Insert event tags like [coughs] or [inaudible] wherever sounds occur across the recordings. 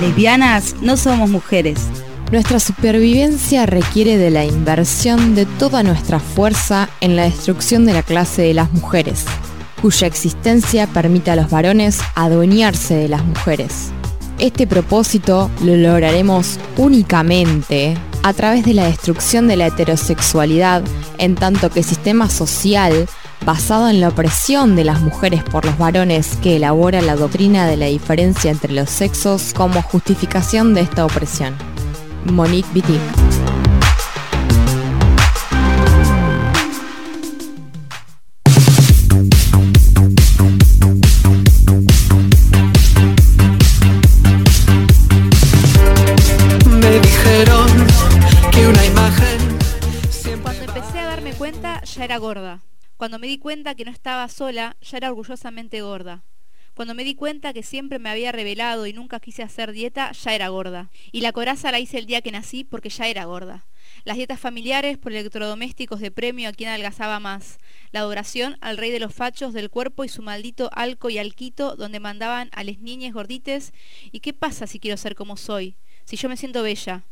Lesbianas no somos mujeres. Nuestra supervivencia requiere de la inversión de toda nuestra fuerza en la destrucción de la clase de las mujeres, cuya existencia permite a los varones adueñarse de las mujeres. Este propósito lo lograremos únicamente a través de la destrucción de la heterosexualidad en tanto que sistema social basado en la opresión de las mujeres por los varones que elabora la doctrina de la diferencia entre los sexos como justificación de esta opresión. Monique Wittig. Me dijeron que una imagen Cuando empecé a darme cuenta, ya era gorda. Cuando me di cuenta que no estaba sola, ya era orgullosamente gorda. Cuando me di cuenta que siempre me había revelado y nunca quise hacer dieta, ya era gorda. Y la coraza la hice el día que nací porque ya era gorda. Las dietas familiares por electrodomésticos de premio a quien adelgazaba más. La adoración al rey de los fachos del cuerpo y su maldito alco y alquito donde mandaban a les niñes gordites. ¿Y qué pasa si quiero ser como soy? Si yo me siento bella.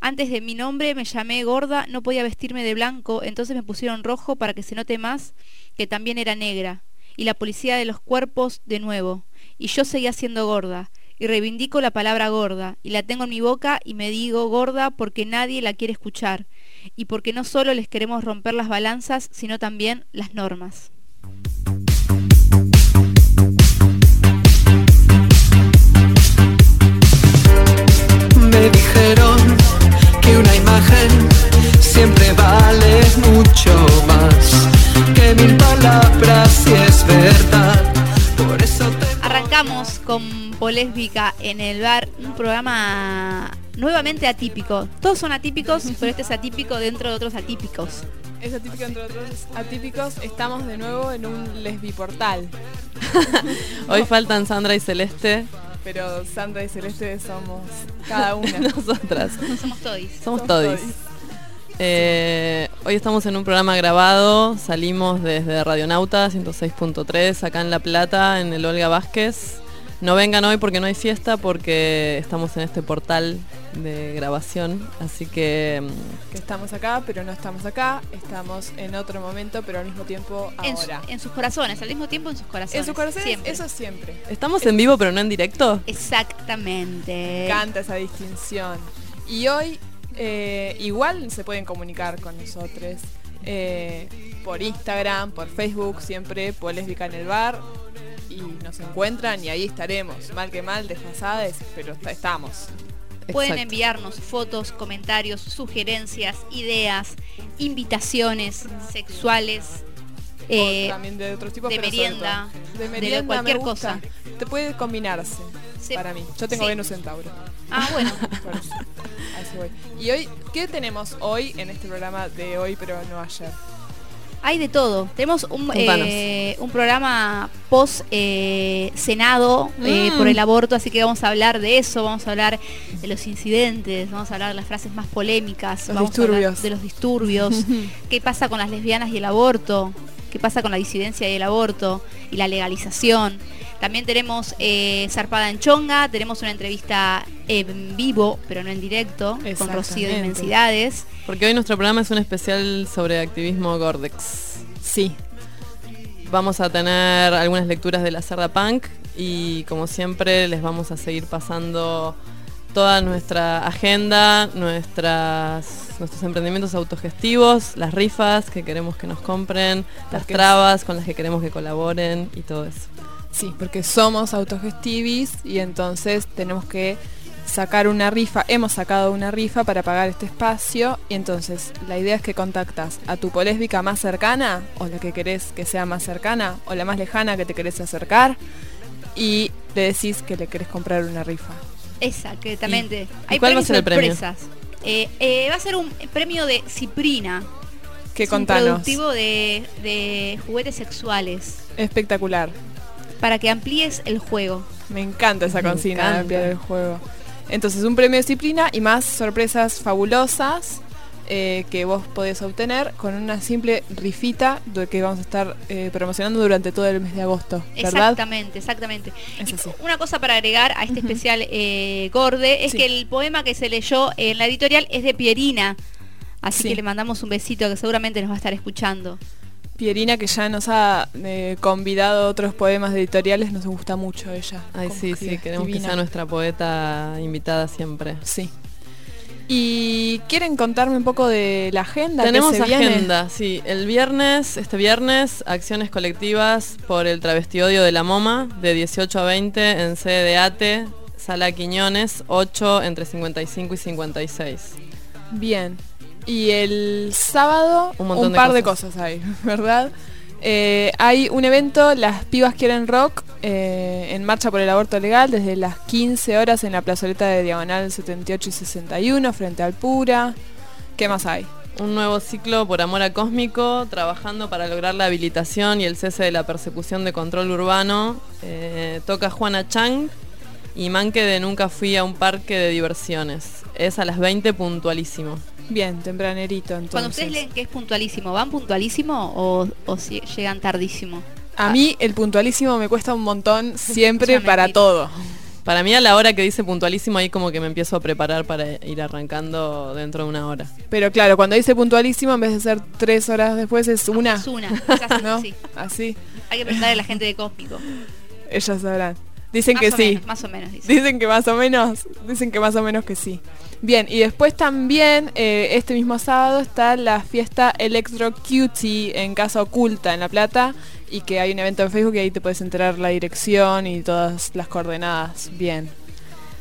Antes de mi nombre me llamé gorda, no podía vestirme de blanco, entonces me pusieron rojo para que se note más que también era negra. Y la policía de los cuerpos de nuevo. Y yo seguía siendo gorda. Y reivindico la palabra gorda. Y la tengo en mi boca y me digo gorda porque nadie la quiere escuchar. Y porque no solo les queremos romper las balanzas, sino también las normas. Imagen siempre vale mucho más que mil palabras si es verdad. Por eso te Arrancamos con Polésbica en el bar, un programa nuevamente atípico. Todos son atípicos, [laughs] pero este es atípico dentro de otros atípicos. Es atípico entre otros atípicos. Estamos de nuevo en un lesbiportal. [laughs] Hoy faltan Sandra y Celeste, Pero Sandra y Celeste somos cada una. [laughs] nosotras. Somos todis. Somos todis. Eh, hoy estamos en un programa grabado, salimos desde Radionauta 106.3 acá en La Plata, en el Olga Vázquez. No vengan hoy porque no hay fiesta, porque estamos en este portal de grabación, así que mm, Que estamos acá, pero no estamos acá. Estamos en otro momento, pero al mismo tiempo En, su- ahora. en sus corazones, al mismo tiempo en sus corazones. En sus corazones, Siempre. eso siempre. estamos en vivo pero no en directo. Exactamente. Me encanta esa distinción. Y hoy eh, igual se pueden comunicar con nosotros eh, por Instagram, por Facebook, siempre Polésbica en el bar. Y nos encuentran y ahí estaremos. Mal que mal, desfasadas, pero está- estamos. Pueden Exacto. enviarnos fotos, comentarios, sugerencias, ideas, invitaciones sexuales. eh, O también de otros tipos, de pero merienda, de cualquier gusta. Te puede combinarse Sí. para mí. Yo tengo Sí. Venus en Tauro. ah, bueno. [laughs] Por eso. A eso voy. Y hoy, ¿qué tenemos hoy en este programa de hoy, pero no ayer? Hay de todo. Tenemos un, eh, un programa post eh, Senado eh, Mm. por el aborto, así que vamos a hablar de eso, vamos a hablar de los incidentes, vamos a hablar de las frases más polémicas, Los vamos a hablar de los disturbios, [laughs] qué pasa con las lesbianas y el aborto, qué pasa con la disidencia y el aborto y la legalización. También tenemos eh, Zarpada en Chonga, tenemos una entrevista en vivo, pero no en directo, con Rocío de. Inmensidades. Porque hoy nuestro programa es un especial sobre activismo Gordex. Sí. Vamos a tener algunas lecturas de la Cerda Punk y como siempre les vamos a seguir pasando toda nuestra agenda, nuestras, nuestros emprendimientos autogestivos, las rifas que queremos que nos compren, las trabas con las que queremos que colaboren y todo eso. Sí, porque somos autogestivis y entonces tenemos que sacar una rifa. Hemos sacado una rifa para pagar este espacio y entonces la idea es que contactas a tu polésbica más cercana o la que querés que sea más cercana o la más lejana que te querés acercar y le decís que le querés comprar una rifa. Exactamente. ¿Y cuál va a ser el premio? Eh, eh, va a ser un premio de Ciprina. Que Es un contanos. productivo de, de juguetes sexuales. Espectacular. Para que amplíes el juego. Me encanta esa consigna de ampliar el juego. Entonces, un premio de disciplina y más sorpresas fabulosas eh, que vos podés obtener con una simple rifita de que vamos a estar eh, promocionando durante todo el mes de agosto, ¿verdad? Exactamente, exactamente. Es Y así. Una cosa para agregar a este especial eh, Gorde es Sí. que el poema que se leyó en la editorial es de Pierina. Así Sí. que le mandamos un besito que seguramente nos va a estar escuchando. Pierina que ya nos ha eh, convidado otros poemas editoriales, nos gusta mucho ella. Ay, sí, sí, queremos divina. que sea nuestra poeta invitada siempre. Sí. ¿Y quieren contarme un poco de la agenda? que Tenemos se viene? agenda, sí. El viernes, este viernes, acciones colectivas por el travestiodio de la MoMA, de 18 a 20 en sede de ATE, Sala Quiñones, 8 entre 55 y 56. Bien. Y el sábado Un un, montón de par de cosas. cosas hay, [laughs] ¿verdad? Eh, hay un evento, Las Pibas Quieren Rock, eh, en marcha por el aborto legal, desde las 15 horas en la plazoleta de Diagonal 78 y 61, frente al Pura. ¿Qué más hay? Un nuevo ciclo por amor a cósmico, trabajando para lograr la habilitación y el cese de la persecución de control urbano. Eh, toca Juana Chang y Manque de Nunca fui a un parque de diversiones. Es a las 20 puntualísimo. Bien, tempranerito entonces. Cuando ustedes leen que es puntualísimo, ¿van puntualísimo o, o si llegan tardísimo? A mí el puntualísimo me cuesta un montón [laughs] siempre para todo. Para mí a la hora que dice puntualísimo ahí como que me empiezo a preparar para ir arrancando dentro de una hora. Pero claro, cuando dice puntualísimo, en vez de ser tres horas después, es una. Es una. [laughs] Es así, ¿No? sí. Así, Hay que preguntarle a la gente de Cósmico. ellas sabrán. Dicen Más que o sí. menos, más o menos, dice. Dicen que más o menos, dicen que más o menos que sí. Bien, y después también eh, este mismo sábado está la fiesta Electro Cutie en Casa Oculta en La Plata y que hay un evento en Facebook y ahí te puedes enterar la dirección y todas las coordenadas. Bien.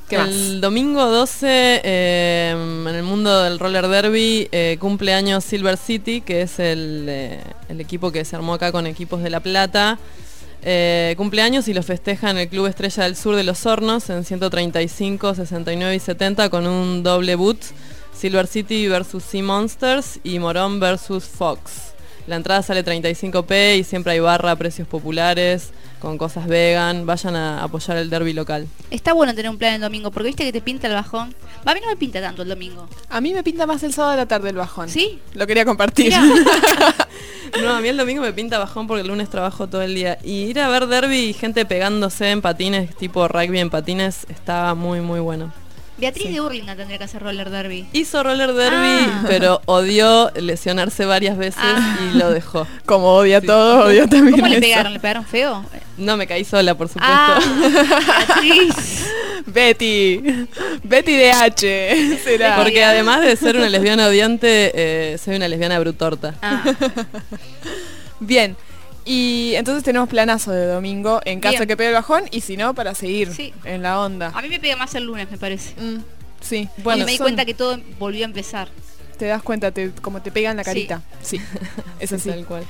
¿Qué más? el domingo 12, eh, en el mundo del roller derby, eh, cumple años Silver City, que es el, eh, el equipo que se armó acá con equipos de La Plata. Eh, cumpleaños y lo festeja en el Club Estrella del Sur de Los Hornos en 135, 69 y 70 con un doble boot. Silver City versus Sea Monsters y Morón versus Fox. La entrada sale 35p y siempre hay barra a precios populares, con cosas vegan. Vayan a apoyar el derby local. Está bueno tener un plan el domingo, porque viste que te pinta el bajón. A mí no me pinta tanto el domingo. A mí me pinta más el sábado de la tarde el bajón. ¿Sí? Lo quería compartir. [laughs] No, a mí el domingo me pinta bajón porque el lunes trabajo todo el día. Y ir a ver derby y gente pegándose en patines, tipo rugby en patines, estaba muy, muy bueno. Beatriz de Hurlingham tendría que hacer roller derby. Hizo roller derby, Ah. pero odió lesionarse varias veces Ah. y lo dejó. [laughs] Como odia Sí. todo, odio también ¿Cómo le eso. pegaron? ¿Le pegaron feo? No me caí sola, por supuesto. Ah, Beatriz. [laughs] Betty. Betty de H. [laughs] Será. Porque además de ser una lesbiana odiante, eh, soy una lesbiana brutorta. Ah, Bien. Y entonces tenemos planazo de domingo en caso Bien. que pegue el bajón y si no, para seguir Sí. en la onda. a mí me pega más el lunes, me parece. Mm, sí. y me di son- cuenta que todo volvió a empezar. Te das cuenta te, como te pega en la Sí. carita. Sí. [laughs] Es así. Tal cual.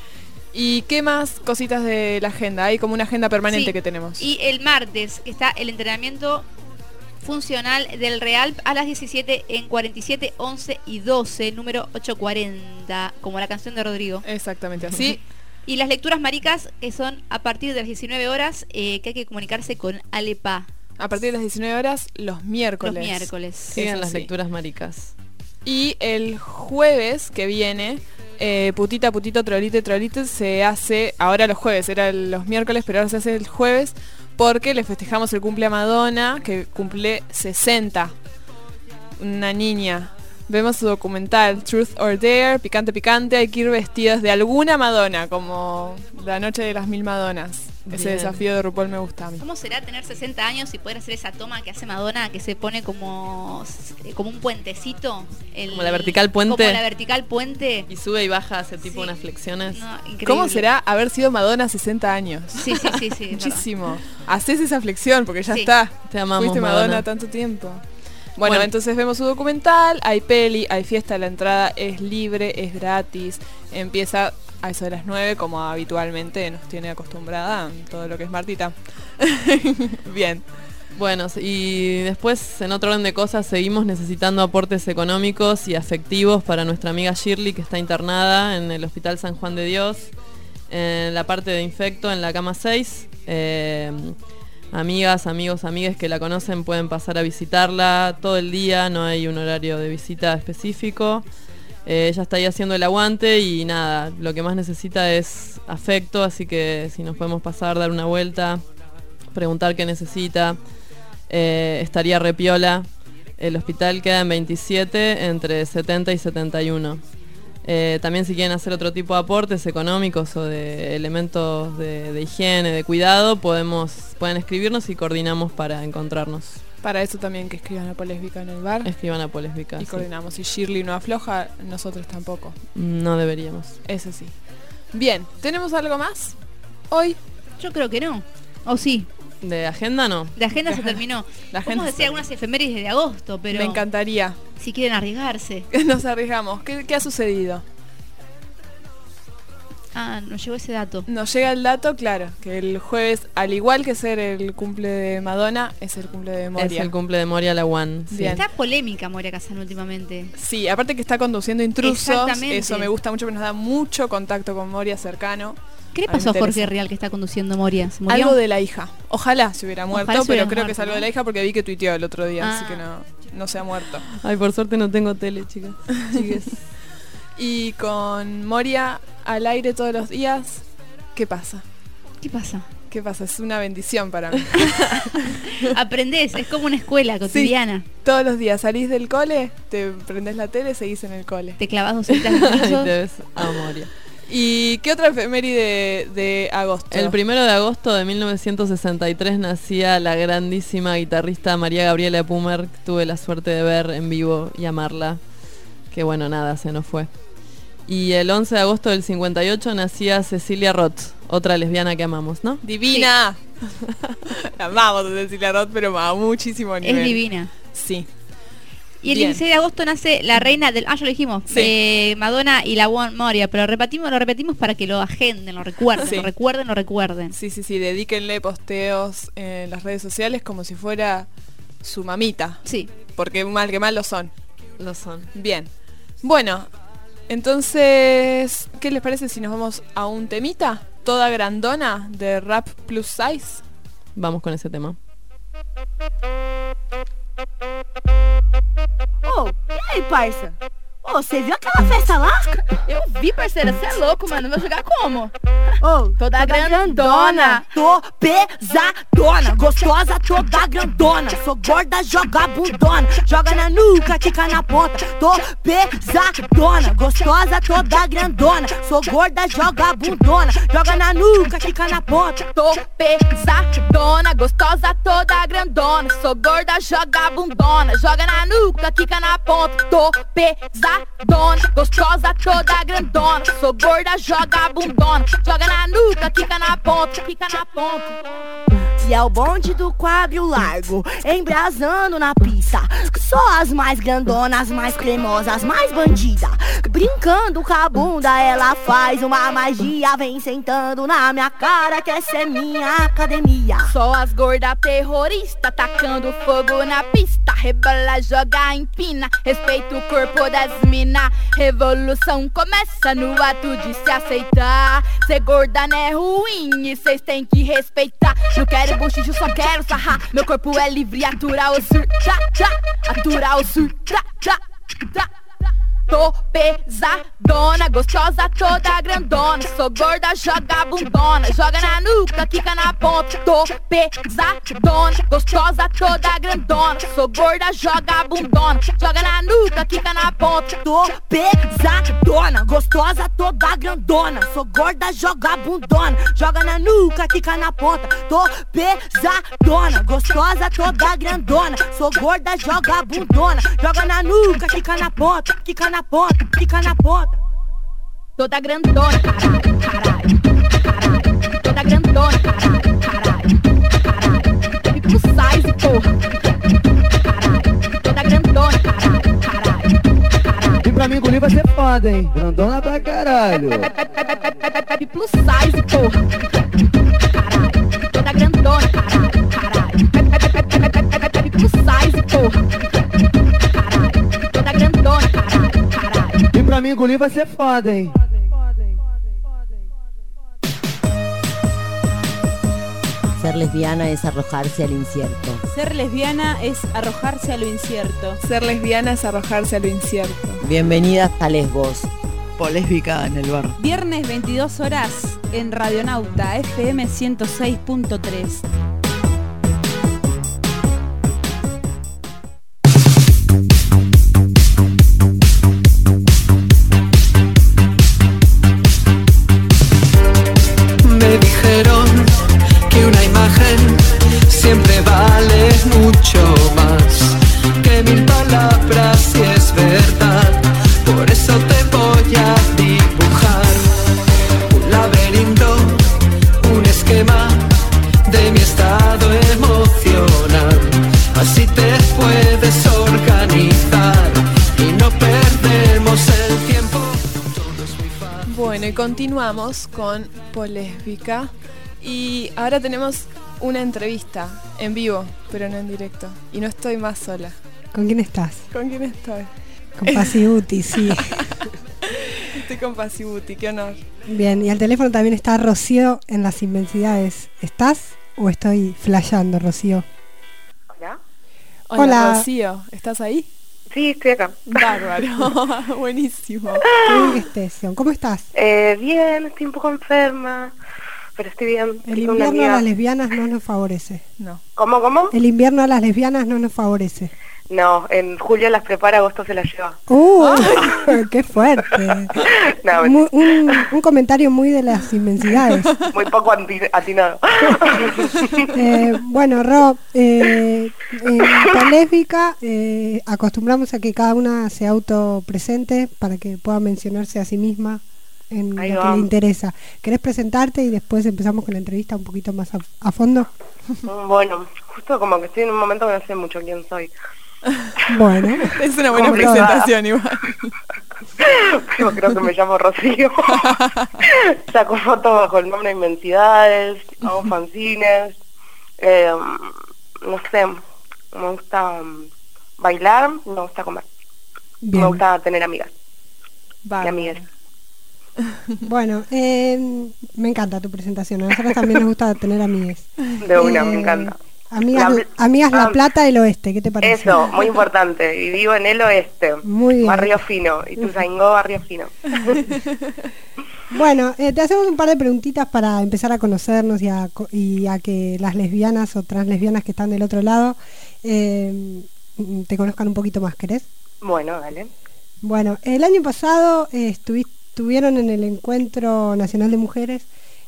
¿Y qué más cositas de la agenda? Hay como una agenda permanente Sí. que tenemos. Y el martes que está el entrenamiento funcional del Real a las 17 en 47, 11 y 12, número 840, como la canción de Rodrigo. Exactamente así. [laughs] Y las lecturas maricas, que son a partir de las 19 horas, eh, que hay que comunicarse con Alepa A partir de las 19 horas, los los miércoles. miércoles. Sigan Eso las sí. lecturas maricas. Y el jueves que viene, eh, putita, putito, trolite, trolite, se hace, ahora los jueves, era los miércoles, pero ahora se hace el jueves, porque le festejamos el cumple a Madonna, que cumple 60. Una niña. Vemos su documental, Truth or Dare, picante, picante, hay que ir vestidas de alguna Madonna, como la noche de las mil Madonas. Ese desafío de RuPaul me gusta a mí. ¿Cómo será tener 60 años y poder hacer esa toma que hace Madonna, que se pone como, eh, como un puentecito? El- Como la vertical puente. Como la vertical puente. Y sube y baja, hace tipo Sí. unas flexiones. No. ¿Cómo será haber sido Madonna 60 años? Sí, sí, sí, sí. Muchísimo. Haces esa flexión porque ya Sí. está. Te amamos, Fuiste Madonna, Madonna. tanto tiempo. Bueno, Bueno. entonces vemos su documental, hay peli, hay fiesta, la entrada es libre, es gratis, empieza a eso de las 9 como habitualmente nos tiene acostumbrada todo lo que es Martita. [laughs] Bien. Bueno, y después en otro orden de cosas seguimos necesitando aportes económicos y afectivos para nuestra amiga Shirley que está internada en el Hospital San Juan de Dios, en la parte de infecto en la cama 6. Eh, amigas, amigos, amigues que la conocen pueden pasar a visitarla todo el día, no hay un horario de visita específico. Eh, ella está ahí haciendo el aguante y nada, lo que más necesita es afecto, así que si nos podemos pasar, dar una vuelta, preguntar qué necesita, eh, estaría repiola. El hospital queda en 27, entre 70 y 71. Eh, también si quieren hacer otro tipo de aportes económicos o de elementos de, higiene, de cuidado, podemos, pueden escribirnos y coordinamos para encontrarnos. Para eso también que escriban a Polésbica en el bar. Escriban a Polésbica. Y coordinamos. Si Shirley no afloja, nosotros tampoco. No deberíamos. Eso sí. Bien, ¿tenemos algo más? Hoy. Yo creo que no. ¿O sí? De agenda no. De agenda se [laughs] terminó. La agenda decía algunas efemérides de agosto, pero... Me encantaría. Si quieren arriesgarse. [laughs] Nos arriesgamos. ¿Qué, ha sucedido? Ah, nos llegó ese dato. Nos llega el dato, claro, que el jueves, al igual que ser el cumple de Madonna, es el cumple de Moria. Es el cumple de Moria la One. Está polémica Moria Kazan últimamente. Sí, aparte que está conduciendo intrusos. Eso me gusta mucho, porque nos da mucho contacto con Moria cercano. ¿Qué le pasó a Jorge Real que está conduciendo Moria? Algo de la hija. Ojalá se hubiera muerto, pero creo que es algo de la hija porque vi que tuiteó el otro día, así que ah. no, no se ha muerto. Ay, por suerte no tengo tele, [laughs] chicas. y con Moria al aire todos los días, ¿qué pasa? ¿Qué pasa? ¿Qué pasa? Es una bendición para mí. [laughs] Aprendés, es como una escuela cotidiana. todos los días salís del cole, te prendés la tele, seguís en el cole. Te clavas dos citas [laughs] y te ves a Moria. ¿Y qué otra efeméride de, de agosto? El primero de agosto de 1963 nacía la grandísima guitarrista María Gabriela Pumer. Tuve la suerte de ver en vivo y amarla. Que bueno, nada, se nos fue. Y el 11 de agosto del 58 nacía Cecilia Roth, otra lesbiana que amamos, ¿no? ¡Divina! [laughs] amamos a Cecilia Roth, pero a muchísimo nivel. Es divina. Sí. Y el 16 de agosto nace la reina del... Ah, ya lo dijimos. Eh, Madonna y la One Moria. Pero repetimos, lo repetimos para que lo agenden, lo recuerden, lo recuerden, lo recuerden. Sí, sí, sí. Dedíquenle posteos en las redes sociales como si fuera su mamita. Sí. Porque mal que mal lo son. Lo son. Bien. Bueno, entonces, ¿qué les parece si nos vamos a un temita? Toda grandona de Rap Plus Size. Vamos con ese tema. Oh, e aí, parça? Ô, você viu aquela festa lá? Eu vi, parceira, você é louco, mano. Vai jogar como? Ô, toda, toda grandona. Tô pesadona. Gostosa, toda grandona. Sou gorda, joga bundona. Joga na nuca, quica na ponta. Tô pesadona. Gostosa, toda grandona. Sou gorda, joga bundona. Joga na nuca, quica na ponta. Tô pesadona. Gostosa, toda grandona. Sou gorda, joga bundona. Joga na nuca, quica na ponta. Tô pesadona dona, gostosa toda grandona. Sou gorda, joga a bundona. Joga na nuca, fica na ponta, fica na ponta. E é o bonde do quadro largo, embrasando na pista. Só as mais grandonas, mais cremosas, mais bandida. Brincando com a bunda, ela faz uma magia. Vem sentando na minha cara, que essa é minha academia. Só as gordas terroristas, tacando fogo na pista. Rebola, joga, empina. Respeita o corpo das Revolução começa no ato de se aceitar. Ser gorda não é ruim e cês tem que respeitar. Não quero bochicho, só quero sarrar. Meu corpo é livre, aturar o sur, tá, aturar o sur, tá. Tô pesadona, gostosa toda grandona. Sou gorda, joga bundona. Joga na nuca, quica na ponta. Tô pesadona, gostosa toda grandona. Sou gorda, joga bundona. Joga na nuca, quica na ponta. Tô pesadona, gostosa toda grandona. Sou gorda, joga bundona. Joga na nuca, quica na ponta. Tô pesadona, gostosa toda grandona. Sou gorda, joga bundona. Joga na nuca, quica na ponta. Quica na ponta, fica na ponta. Toda grandona, caralho, caralho, caralho. Toda grandona, caralho, caralho, caralho. Fico size, porra. Caralho. Toda grandona, caralho, caralho, caralho. E pra mim engolir vai ser foda, hein? Grandona pra caralho. Plus size, porra. Caralho. Toda grandona, caralho, caralho. Plus size, porra. E pra mim engolir vai ser foda, hein? Ser lesbiana es arrojarse al incierto. Ser lesbiana es arrojarse a lo incierto. Ser lesbiana es arrojarse a lo incierto. Bienvenidas a Lesbos. Polésbica en el bar. Viernes 22 horas en Radionauta FM 106.3. continuamos con Polésbica. Y ahora tenemos una entrevista en vivo, pero no en directo. Y no estoy más sola. ¿Con quién estás? ¿Con quién estoy? Con Pasibuti, [laughs] sí. Estoy con Pasibuti, qué honor. Bien, y al teléfono también está Rocío en las inmensidades. ¿Estás o estoy flasheando, Rocío? Hola. Hola, Hola. Rocío, ¿estás ahí? Sí, estoy acá. Bárbaro, [laughs] buenísimo. Qué estés, Sion. ¿Cómo estás? Eh, bien, estoy un poco enferma, pero estoy bien. El invierno a las lesbianas no nos favorece. No. ¿Cómo, cómo? El invierno a las lesbianas no nos favorece. No, en julio las prepara, agosto se las lleva. ¡Uh! [laughs] ¡Qué fuerte! [laughs] No, un, un comentario muy de las inmensidades. [laughs] muy poco atinado. Eh, bueno, Ro, eh, en eh, acostumbramos a que cada una se autopresente para que pueda mencionarse a sí misma en Ahí lo que le interesa. ¿Querés presentarte y después empezamos con la entrevista un poquito más a, a fondo? bueno, justo como que estoy en un momento que no sé mucho quién soy. [laughs] Bueno, Es una buena presentación igual. Yo creo que me llamo Rocío. [laughs] Saco fotos bajo el nombre de Inmensidades, hago fanzines. eh, no sé, me gusta mm, bailar, me gusta comer. Me gusta tener amigas y amigas. [laughs] Bueno, eh, me encanta tu presentación. A nosotros también nos gusta tener amigues. De una, Eh, me encanta. Amigas, La- amigas La ah. Plata del Oeste, ¿qué te parece? Eso, muy importante. Y vivo en el oeste. Muy bien. Barrio fino. Y tu barrio fino. [laughs] Bueno, eh, te hacemos un par de preguntitas para empezar a conocernos y a, y a que las lesbianas o translesbianas que están del otro lado eh, te conozcan un poquito más, ¿querés? Bueno, dale. Bueno, el año pasado eh, estuvi- estuvieron en el Encuentro Nacional de Mujeres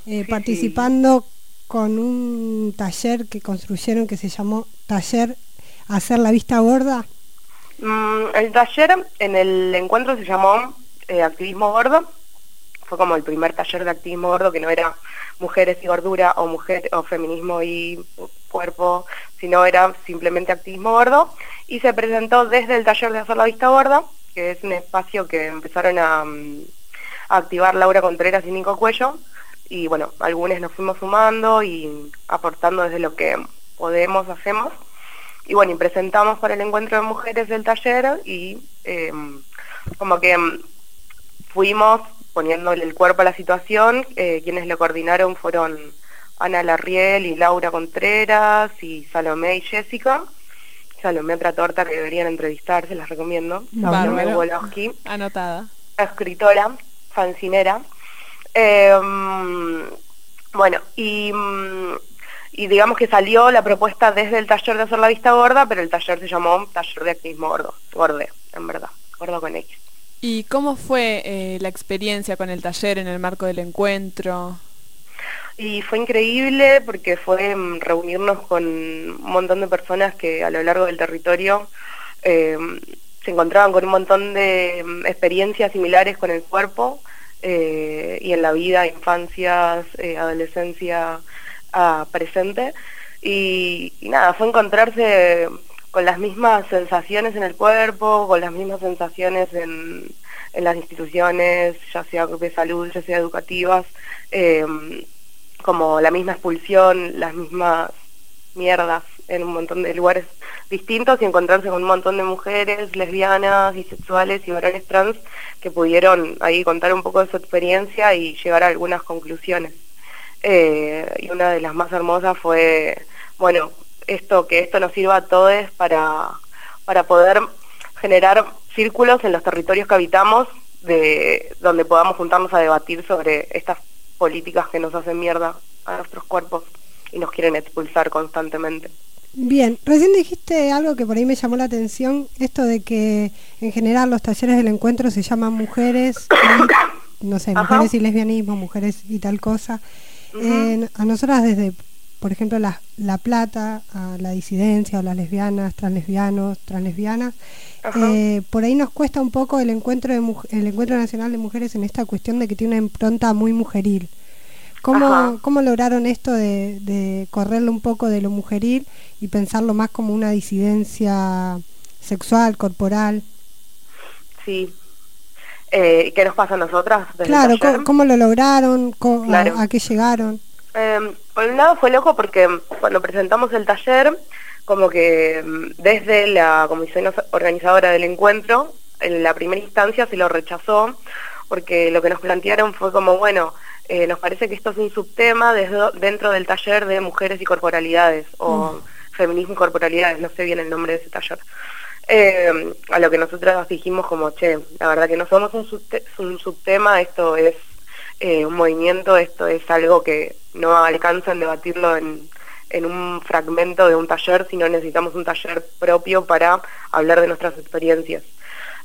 eh, Sí, participando con un taller que construyeron que se llamó Taller Hacer la Vista Gorda. Mm, el taller en el encuentro se llamó eh, Activismo Gordo. Fue como el primer taller de activismo gordo que no era mujeres y gordura o mujer o feminismo y cuerpo, sino era simplemente activismo gordo. Y se presentó desde el taller de hacer la vista gorda, que es un espacio que empezaron a, mm, a activar Laura Contreras y Nico Cuello. Y bueno, algunos nos fuimos sumando y aportando desde lo que podemos, hacemos. Y bueno, y presentamos para el encuentro de mujeres del taller y eh, como que mm, fuimos poniéndole el cuerpo a la situación. eh, quienes lo coordinaron fueron Ana Larriel y Laura Contreras y Salomé y Jessica. Salomé otra torta que deberían entrevistarse, las recomiendo. Salomé. Wolowski Anotada. escritora, fancinera. Eh, mm, bueno, y, y digamos que salió la propuesta desde el taller de hacer la vista gorda, pero el taller se llamó Taller de Activismo Gordo, Gorde, en verdad, gordo con X. ¿Y cómo fue eh, la experiencia con el taller en el marco del encuentro? Y fue increíble porque fue mm, reunirnos con un montón de personas que a lo largo del territorio eh, se encontraban con un montón de experiencias similares con el cuerpo eh, y en la vida, infancias, eh, adolescencia ah, presente. Y, y nada, fue encontrarse con las mismas sensaciones en el cuerpo, con las mismas sensaciones en, en las instituciones, ya sea de salud, ya sea educativas. eh, como la misma expulsión, las mismas mierdas en un montón de lugares distintos y encontrarse con un montón de mujeres lesbianas, bisexuales y varones trans que pudieron ahí contar un poco de su experiencia y llegar a algunas conclusiones. eh, y una de las más hermosas fue, bueno, esto que esto nos sirva a todos para, para poder generar círculos en los territorios que habitamos de donde podamos juntarnos a debatir sobre estas políticas que nos hacen mierda a nuestros cuerpos y nos quieren expulsar constantemente. Bien, recién dijiste algo que por ahí me llamó la atención, esto de que en general los talleres del encuentro se llaman mujeres, [coughs] y, no sé, mujeres y lesbianismo, mujeres y tal cosa. a nosotras desde, por ejemplo, la, la Plata, a la disidencia, o las lesbianas, translesbianos, translesbianas, eh, por ahí nos cuesta un poco el encuentro, de, el encuentro nacional de mujeres en esta cuestión de que tiene una impronta muy mujeril. ¿Cómo, ¿Cómo, lograron esto de, de, correrlo un poco de lo mujeril y pensarlo más como una disidencia sexual, corporal? Sí. Eh, ¿Qué nos pasa a nosotras? claro, ¿cómo, lo lograron? a, qué llegaron? Eh, por un lado fue loco porque cuando presentamos el taller, como que mm, desde la comisión organizadora del encuentro, en la primera instancia se lo rechazó, porque lo que nos plantearon fue como, bueno, eh, nos parece que esto es un subtema dentro del taller de mujeres y corporalidades, o mm. feminismo y corporalidades, no sé bien el nombre de ese taller. Eh, a lo que nosotros dijimos como, che, la verdad que no somos un, un subtema, esto es eh, un movimiento, esto es algo que no alcanza en debatirlo en, en un fragmento de un taller, sino necesitamos un taller propio para hablar de nuestras experiencias.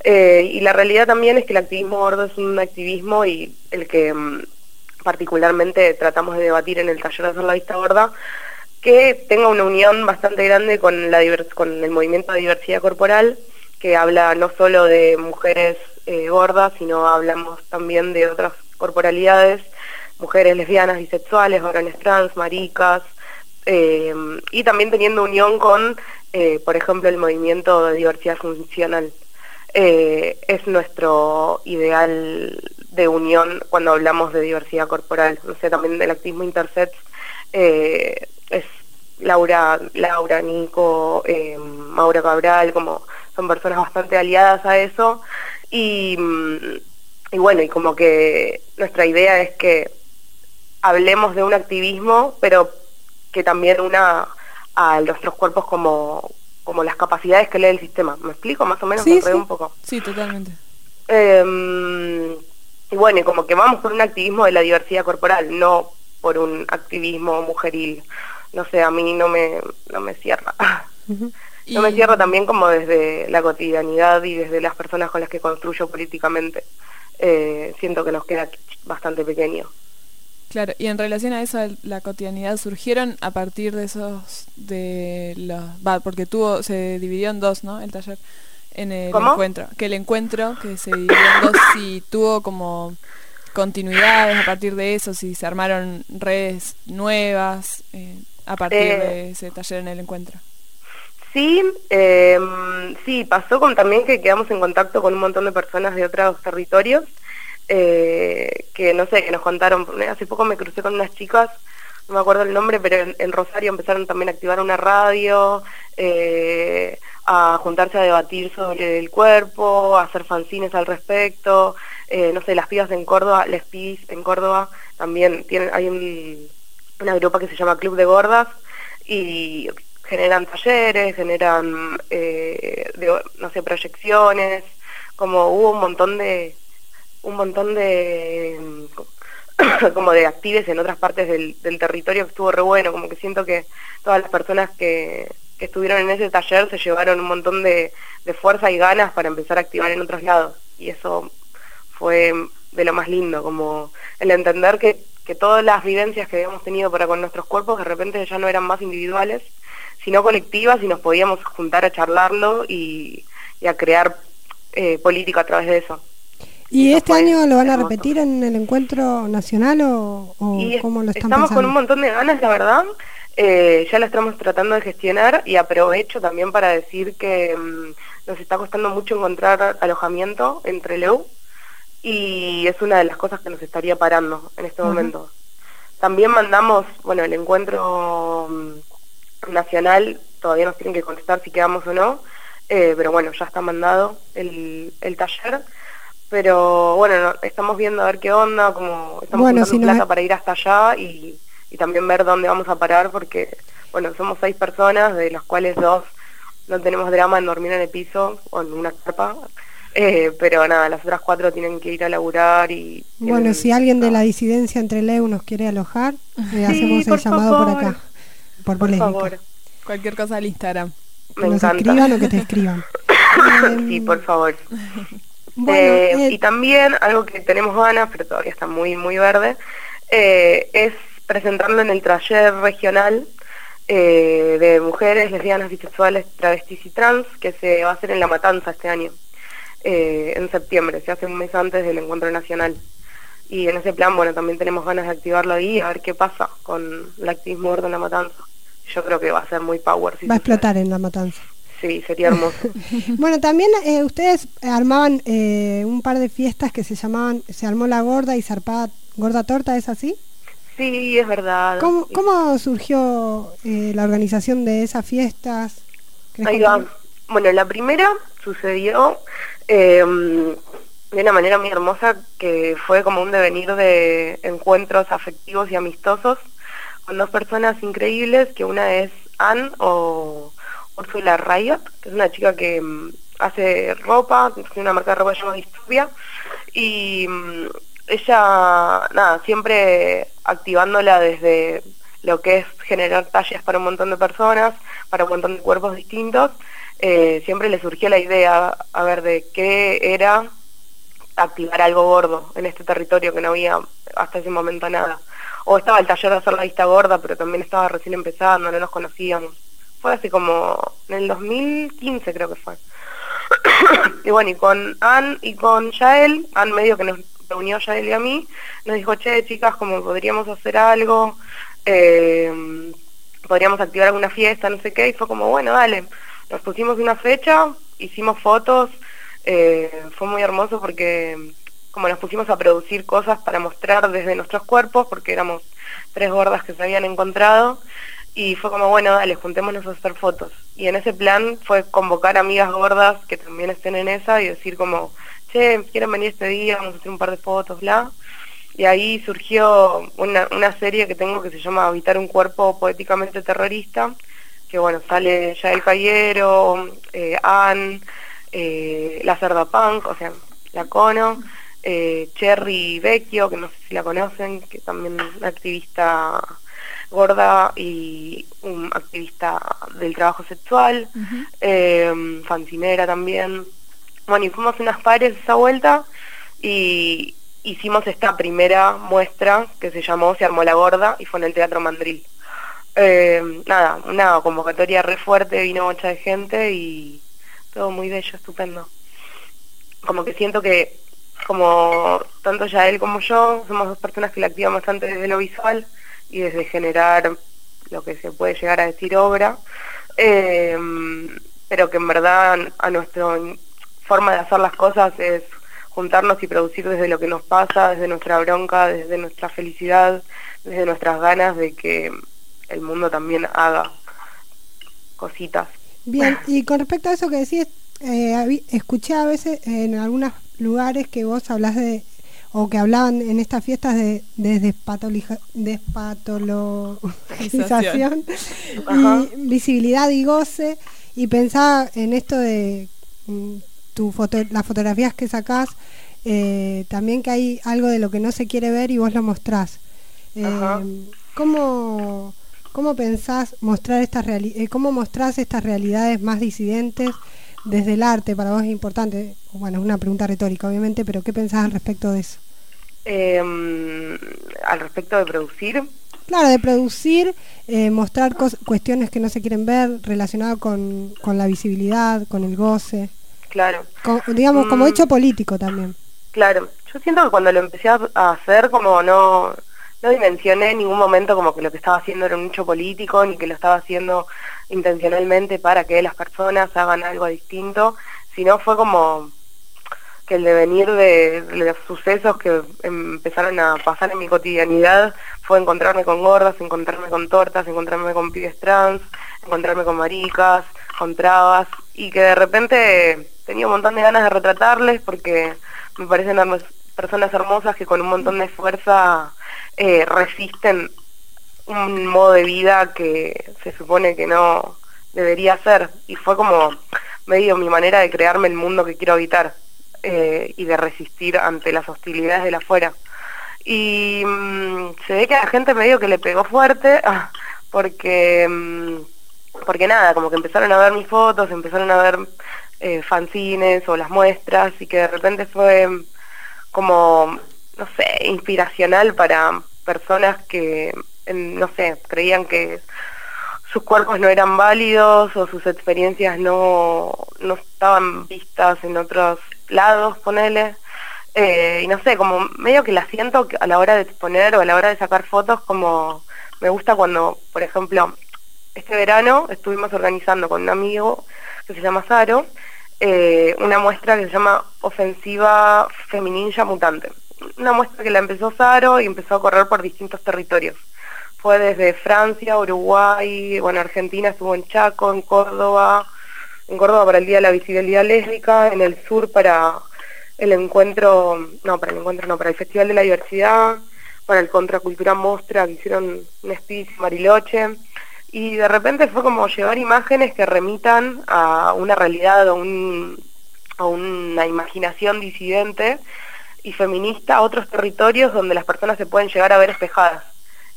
y la realidad también es que el activismo gordo es un activismo y el que mm, particularmente tratamos de debatir en el taller de hacer la vista gorda, que tenga una unión bastante grande con, la con el movimiento de diversidad corporal, que habla no solo de mujeres eh, gordas, sino hablamos también de otras corporalidades, mujeres lesbianas, bisexuales, varones trans, maricas, eh, y también teniendo unión con, eh, por ejemplo, el movimiento de diversidad funcional. es nuestro ideal de unión cuando hablamos de diversidad corporal. No sé, también el activismo intersex eh, es Laura, Laura, Nico, eh, Maura Cabral, como son personas bastante aliadas a eso. Y, y bueno, y como que nuestra idea es que hablemos de un activismo, pero que también una a nuestros cuerpos como, como las capacidades que lee el sistema. ¿Me explico? Más o menos, sí, un poco. Sí, totalmente. Eh, y bueno, y como que vamos por un activismo de la diversidad corporal, no por un activismo mujeril. No sé, a mí no me, no me cierra. [laughs] No me cierra también como desde la cotidianidad y desde las personas con las que construyo políticamente. Eh, siento que nos queda bastante pequeño. Claro, y en relación a eso, la cotidianidad surgieron a partir de esos, de los, va, porque tuvo, se dividió en dos, ¿no? El taller en el encuentro. Que el encuentro, que se dividió en [coughs] si tuvo como continuidades a partir de eso, si se armaron redes nuevas eh, a partir eh, de ese taller en el encuentro. Sí, em, sí, pasó con también que quedamos en contacto con un montón de personas de otros territorios, eh, que no sé, que nos contaron, hace poco me crucé con unas chicas, no me acuerdo el nombre, pero en, Rosario empezaron también a activar una radio, eh, a juntarse a debatir sobre el cuerpo, a hacer fanzines al respecto, eh, no sé, las pibas en Córdoba, les pibis en Córdoba también tienen, hay un, una grupa que se llama Club de Gordas y generan talleres, generan, eh, no sé, proyecciones, como hubo un montón de, un montón de, [coughs] como de actives en otras partes del, del territorio que estuvo re bueno, como que siento que todas las personas que que estuvieron en ese taller se llevaron un montón de, fuerza y ganas para empezar a activar en otros lados. Y eso fue de lo más lindo, como el entender que, todas las vivencias que habíamos tenido para con nuestros cuerpos de repente ya no eran más individuales, sino colectivas y nos podíamos juntar a charlarlo y, a crear eh, política a través de eso. ¿Y este año lo van a repetir en el encuentro nacional o, cómo lo están Estamos con un montón de ganas, la verdad. Eh, ya la estamos tratando de gestionar y aprovecho también para decir que mm, nos está costando mucho encontrar alojamiento entre Leu y es una de las cosas que nos estaría parando en este momento. También mandamos, bueno, el encuentro mm, nacional, todavía nos tienen que contestar si quedamos o no, eh, pero bueno, ya está mandado el, el taller pero bueno, estamos viendo a ver qué onda, como estamos bueno, plata para ir hasta allá y y también ver dónde vamos a parar porque, bueno, somos seis personas, de las cuales dos no tenemos drama en dormir en el piso o en una carpa, eh, pero nada, las otras cuatro tienen que ir a laburar y... Bueno, si alguien de la disidencia entre Leu nos quiere alojar, le hacemos el llamado por acá. Por, Por favor, Cualquier cosa al Instagram. Que me nos encanta. escriban o que te escriban. [laughs] sí, por favor. Bueno, Eh, eh, y también algo que tenemos ganas, pero todavía está muy muy verde, eh, es presentarlo en el taller regional eh, de mujeres, lesbianas, bisexuales, travestis y trans, que se va a hacer en La Matanza este año, eh, en septiembre, se hace un mes antes del encuentro nacional. Y en ese plan, bueno, también tenemos ganas de activarlo ahí, a ver qué pasa con el activismo gordo en La Matanza. Yo creo que va a ser muy power. si va a explotar en la matanza. Sí, sería hermoso. [laughs] Bueno, también eh, ustedes armaban eh, un par de fiestas que se llamaban, se armó la gorda y zarpada gorda torta, ¿es así? Sí, es verdad. ¿Cómo, cómo surgió eh, la organización de esas fiestas? Bueno, la primera sucedió eh, de una manera muy hermosa que fue como un devenir de encuentros afectivos y amistosos con dos personas increíbles, que una es Ann o Úrsula Riot, que es una chica que mm, hace ropa, tiene una marca de ropa llamada Disturbia, y mm, ella, nada, siempre activándola desde lo que es generar talles para un montón de personas, para un montón de cuerpos distintos, eh, siempre le surgió la idea, a ver, de qué era activar algo gordo en este territorio que no había hasta ese momento nada. O estaba el taller de hacer la vista gorda, pero también estaba recién empezando, no nos conocíamos. Fue así como en el 2015 creo que fue. [coughs] y bueno, y con Ann y con Yael, Ann medio que nos reunió a Yael y a mí, nos dijo, che, chicas, como podríamos hacer algo, eh, podríamos activar alguna fiesta, no sé qué, y fue como, bueno, dale. Nos pusimos una fecha, hicimos fotos, eh, fue muy hermoso porque como nos pusimos a producir cosas para mostrar desde nuestros cuerpos, porque éramos tres gordas que se habían encontrado, y fue como, bueno, dale, juntémonos a hacer fotos. Y en ese plan fue convocar amigas gordas que también estén en esa y decir como, che, quieren venir este día, vamos a hacer un par de fotos, bla. Y ahí surgió una, una serie que tengo que se llama Habitar un cuerpo poéticamente terrorista, que bueno, sale Yael Cayero, eh, Ann, eh, La Cerda Punk, o sea, la Cono, eh, Cherry Vecchio, que no sé si la conocen, que también es una activista gorda y un activista del trabajo sexual, eh, fancinera también. Bueno, y fuimos unas pares esa vuelta y hicimos esta primera muestra que se llamó Se armó la gorda y fue en el Teatro Mandril. Eh, nada, una convocatoria re fuerte, vino mucha de gente y todo muy bello, estupendo. Como que siento que, como tanto ya él como yo, somos dos personas que la activan bastante desde lo visual y desde generar lo que se puede llegar a decir obra, eh, pero que en verdad a nuestra forma de hacer las cosas es juntarnos y producir desde lo que nos pasa, desde nuestra bronca, desde nuestra felicidad, desde nuestras ganas de que el mundo también haga cositas. Bien, y con respecto a eso que decís, eh, escuché a veces en algunos lugares que vos hablás de, o que hablaban en estas fiestas de, de despatologización y visibilidad y goce, y pensaba en esto de mm, tu foto, las fotografías que sacás, eh, también que hay algo de lo que no se quiere ver y vos lo mostrás. Eh. ¿cómo, ¿Cómo pensás mostrar estas eh, cómo mostrás estas realidades más disidentes desde el arte? Para vos es importante, bueno, es una pregunta retórica obviamente, pero ¿qué pensás al respecto de eso? Eh, al respecto de producir, Claro, de producir, eh, mostrar cuestiones que no se quieren ver relacionado con, con la visibilidad, con el goce, claro. digamos como Mm. hecho político también. Claro, yo siento que cuando lo empecé a a hacer como no, no dimensioné en ningún momento como que lo que estaba haciendo era un hecho político, ni que lo estaba haciendo intencionalmente para que las personas hagan algo distinto, sino fue como que el devenir de, de los sucesos que empezaron a pasar en mi cotidianidad fue encontrarme con gordas, encontrarme con tortas, encontrarme con pibes trans, encontrarme con maricas, con trabas, y que de repente tenía un montón de ganas de retratarles porque me parecen personas hermosas que con un montón de fuerza eh, resisten un modo de vida que se supone que no debería ser. Y fue como medio mi manera de crearme el mundo que quiero habitar eh, y de resistir ante las hostilidades de la afuera. Y mm, se ve que a la gente medio que le pegó fuerte ah, porque, mm, porque nada, como que empezaron a ver mis fotos, empezaron a ver eh, fanzines o las muestras y que de repente fue como, no sé, inspiracional para personas que, no sé, creían que sus cuerpos no eran válidos o sus experiencias no, no estaban vistas en otros lados, ponele. Eh, y no sé, como medio que la siento a la hora de exponer o a la hora de sacar fotos, como me gusta cuando, por ejemplo, este verano estuvimos organizando con un amigo que se llama Saro, eh, una muestra que se llama Ofensiva Femininja Mutante. Una muestra que la empezó Saro y empezó a correr por distintos territorios. Fue desde Francia, Uruguay, bueno, Argentina estuvo en Chaco, en Córdoba, en Córdoba para el Día de la Visibilidad Lésbica, en el sur para el encuentro, no, para el encuentro, no, para el Festival de la Diversidad, para el Contracultura Mostra, que hicieron un speech Mariloche, y de repente fue como llevar imágenes que remitan a una realidad o un, a una imaginación disidente y feminista a otros territorios donde las personas se pueden llegar a ver espejadas.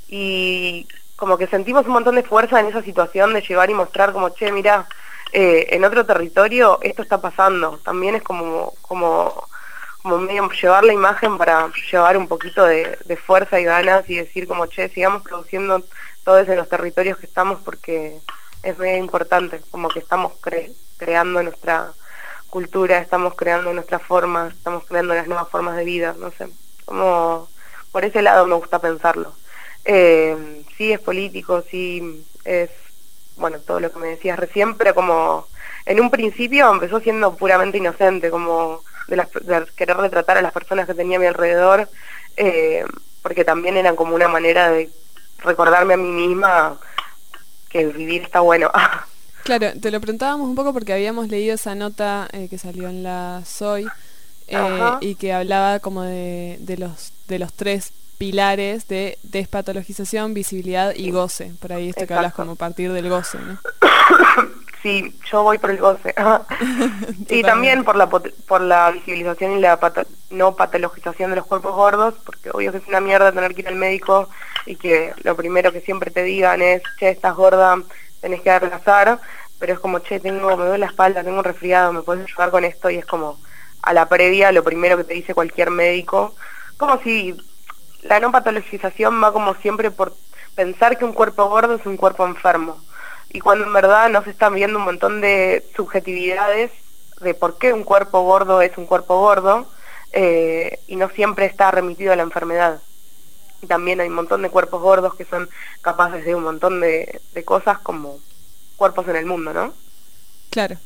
Y como que sentimos un montón de fuerza en esa situación de llevar y mostrar como, che, mira, eh, en otro territorio esto está pasando. También es como, como, como medio llevar la imagen para llevar un poquito de, de fuerza y ganas y decir como, che, sigamos produciendo todos en los territorios que estamos porque es muy importante, como que estamos creando nuestra cultura, estamos creando nuestra forma, estamos creando las nuevas formas de vida, no sé, como por ese lado me gusta pensarlo. Eh, sí es político, sí es, bueno, todo lo que me decías recién, pero como en un principio empezó siendo puramente inocente, como de, las, de querer retratar a las personas que tenía a mi alrededor, eh, porque también eran como una manera de recordarme a mí misma que vivir está bueno. [laughs] claro, te lo preguntábamos un poco porque habíamos leído esa nota eh, que salió en la Soy eh, y que hablaba como de, de, los, de los tres pilares de despatologización, visibilidad y goce. Por ahí esto que hablas como partir del goce, ¿no? [coughs] sí, yo voy por el goce. [laughs] y también por la, por la visibilización y la no patologización de los cuerpos gordos, porque obvio que es una mierda tener que ir al médico y que lo primero que siempre te digan es, che, estás gorda, tenés que adelgazar, pero es como, che, tengo, me duele la espalda, tengo un resfriado, me puedes ayudar con esto, y es como a la previa lo primero que te dice cualquier médico, como si la no patologización va como siempre por pensar que un cuerpo gordo es un cuerpo enfermo y cuando en verdad no se están viendo un montón de subjetividades de por qué un cuerpo gordo es un cuerpo gordo eh, y no siempre está remitido a la enfermedad. Y también hay un montón de cuerpos gordos que son capaces de un montón de, cosas como cuerpos en el mundo, ¿no? Claro.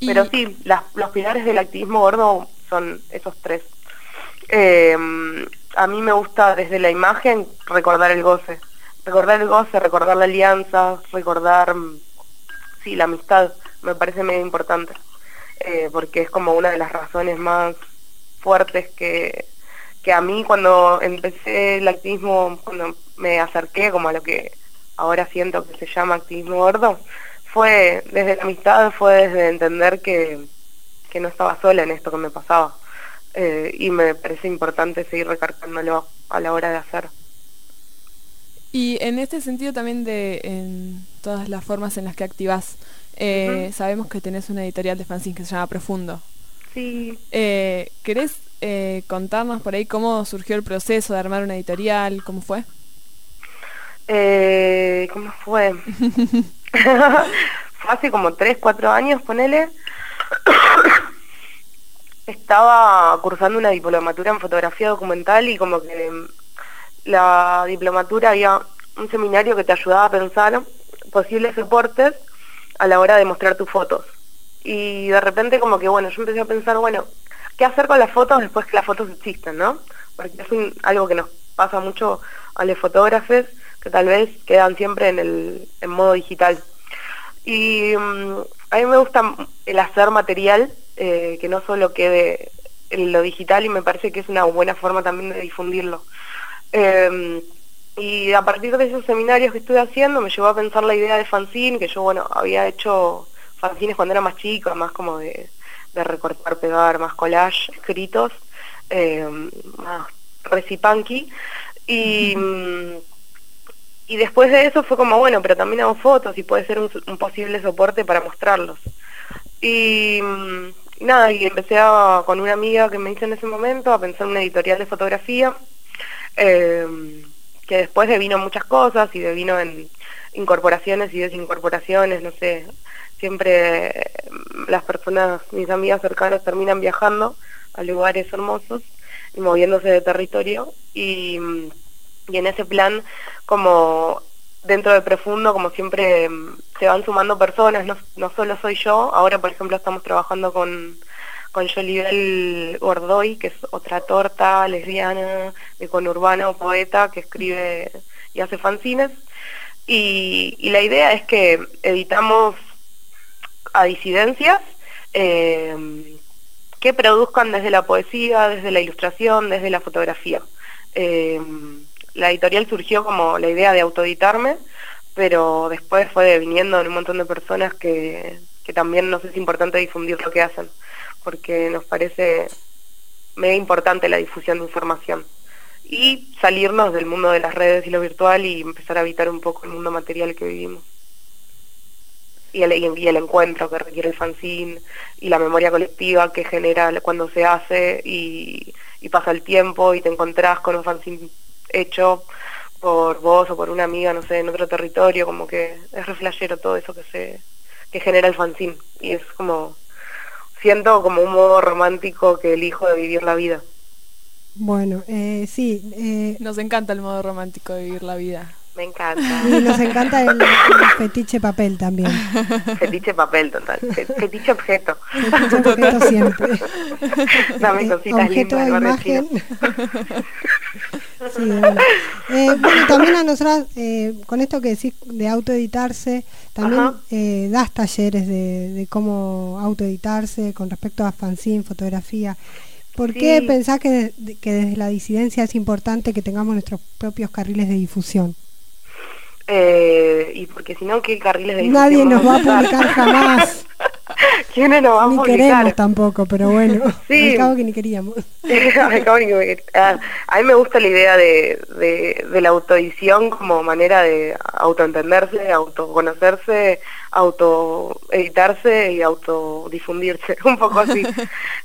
Pero sí, los pilares del activismo gordo son esos tres. Eh, a mí me gusta desde la imagen recordar el goce recordar el goce, recordar la alianza, recordar, mm, sí, la amistad, me parece muy importante, eh, porque es como una de las razones más fuertes que, que a mí cuando empecé el activismo, cuando me acerqué como a lo que ahora siento que se llama activismo gordo, fue desde la amistad, fue desde entender que, que no estaba sola en esto que me pasaba. Eh, y me parece importante seguir recargándolo a la hora de hacer. Y en este sentido también de en todas las formas en las que activás, eh, sabemos que tenés una editorial de fanzines que se llama Profundo. Sí. Eh, ¿Querés eh, contarnos por ahí cómo surgió el proceso de armar una editorial? ¿Cómo fue? ¿Cómo fue? [laughs] fue hace como 3, 4 años, ponele. Estaba cursando una diplomatura en fotografía documental y como que la diplomatura había un seminario que te ayudaba a pensar posibles soportes a la hora de mostrar tus fotos. Y de repente como que, bueno, yo empecé a pensar, bueno, ¿qué hacer con las fotos después que las fotos existen, no? Porque es algo que nos pasa mucho a los fotógrafos, que tal vez quedan siempre en el en modo digital. Y mm, a mí me gusta el hacer material eh, que no solo quede en lo digital y me parece que es una buena forma también de difundirlo. Eh, y a partir de esos seminarios que estuve haciendo me llevó a pensar la idea de fanzine, que yo, bueno, había hecho fanzines cuando era más chica, más como de, recortar, pegar, más collage, escritos, eh, más recipanqui. Y, mm, y después de eso fue como, bueno, pero también hago fotos y puede ser un, posible soporte para mostrarlos. Y, mm, y nada, y empecé a- con una amiga que me hice en ese momento a pensar una editorial de fotografía, eh, que después devino muchas cosas y devino en incorporaciones y desincorporaciones, no sé, siempre eh, las personas, mis amigas cercanas terminan viajando a lugares hermosos y moviéndose de territorio y, mm, y en ese plan como dentro de Profundo, como siempre mm, se van sumando personas, no, no solo soy yo, ahora por ejemplo estamos trabajando con, con Jolibel Gordoy, que es otra torta lesbiana de conurbano, poeta, que escribe y hace fanzines. Y, y la idea es que editamos a disidencias eh, que produzcan desde la poesía, desde la ilustración, desde la fotografía. Eh, la editorial surgió como la idea de autoeditarme, pero después fue viniendo en un montón de personas que, que también nos es importante difundir lo que hacen, porque nos parece mega importante la difusión de información. Y salirnos del mundo de las redes y lo virtual y empezar a habitar un poco el mundo material que vivimos. Y el, y el encuentro que requiere el fanzine y la memoria colectiva que genera cuando se hace y, y pasa el tiempo y te encontrás con un fanzine hecho por vos o por una amiga, no sé, en otro territorio, como que es reflejero todo eso que se que genera el fanzine y es como siento como un modo romántico que elijo de vivir la vida. Bueno, eh, sí, eh, Nos encanta el modo romántico de vivir la vida. Me encanta. y nos encanta el, el fetiche papel también. [laughs] Fetiche papel total, fe- fetiche objeto. Fetiche objeto siempre. Dame Eh, cositas objeto lindas imagen. chino. [laughs] Sí, bueno. Eh, bueno, también a nosotras, eh, con esto que decís de autoeditarse, también eh, das talleres de, de cómo autoeditarse con respecto a fanzine, fotografía. ¿Por qué pensás que, de- que desde la disidencia es importante que tengamos nuestros propios carriles de difusión? Eh, y porque si no, ¿qué carriles de Nadie nos va a publicar jamás. [laughs] ¿Quiénes nos va a Ni publicar? queremos tampoco, pero bueno, [laughs] Sí. al cabo que ni queríamos. [laughs] Al cabo ni que- ah, a mí me gusta la idea de, de, de la autoedición como manera de autoentenderse, autoconocerse, autoeditarse y autodifundirse, un poco así.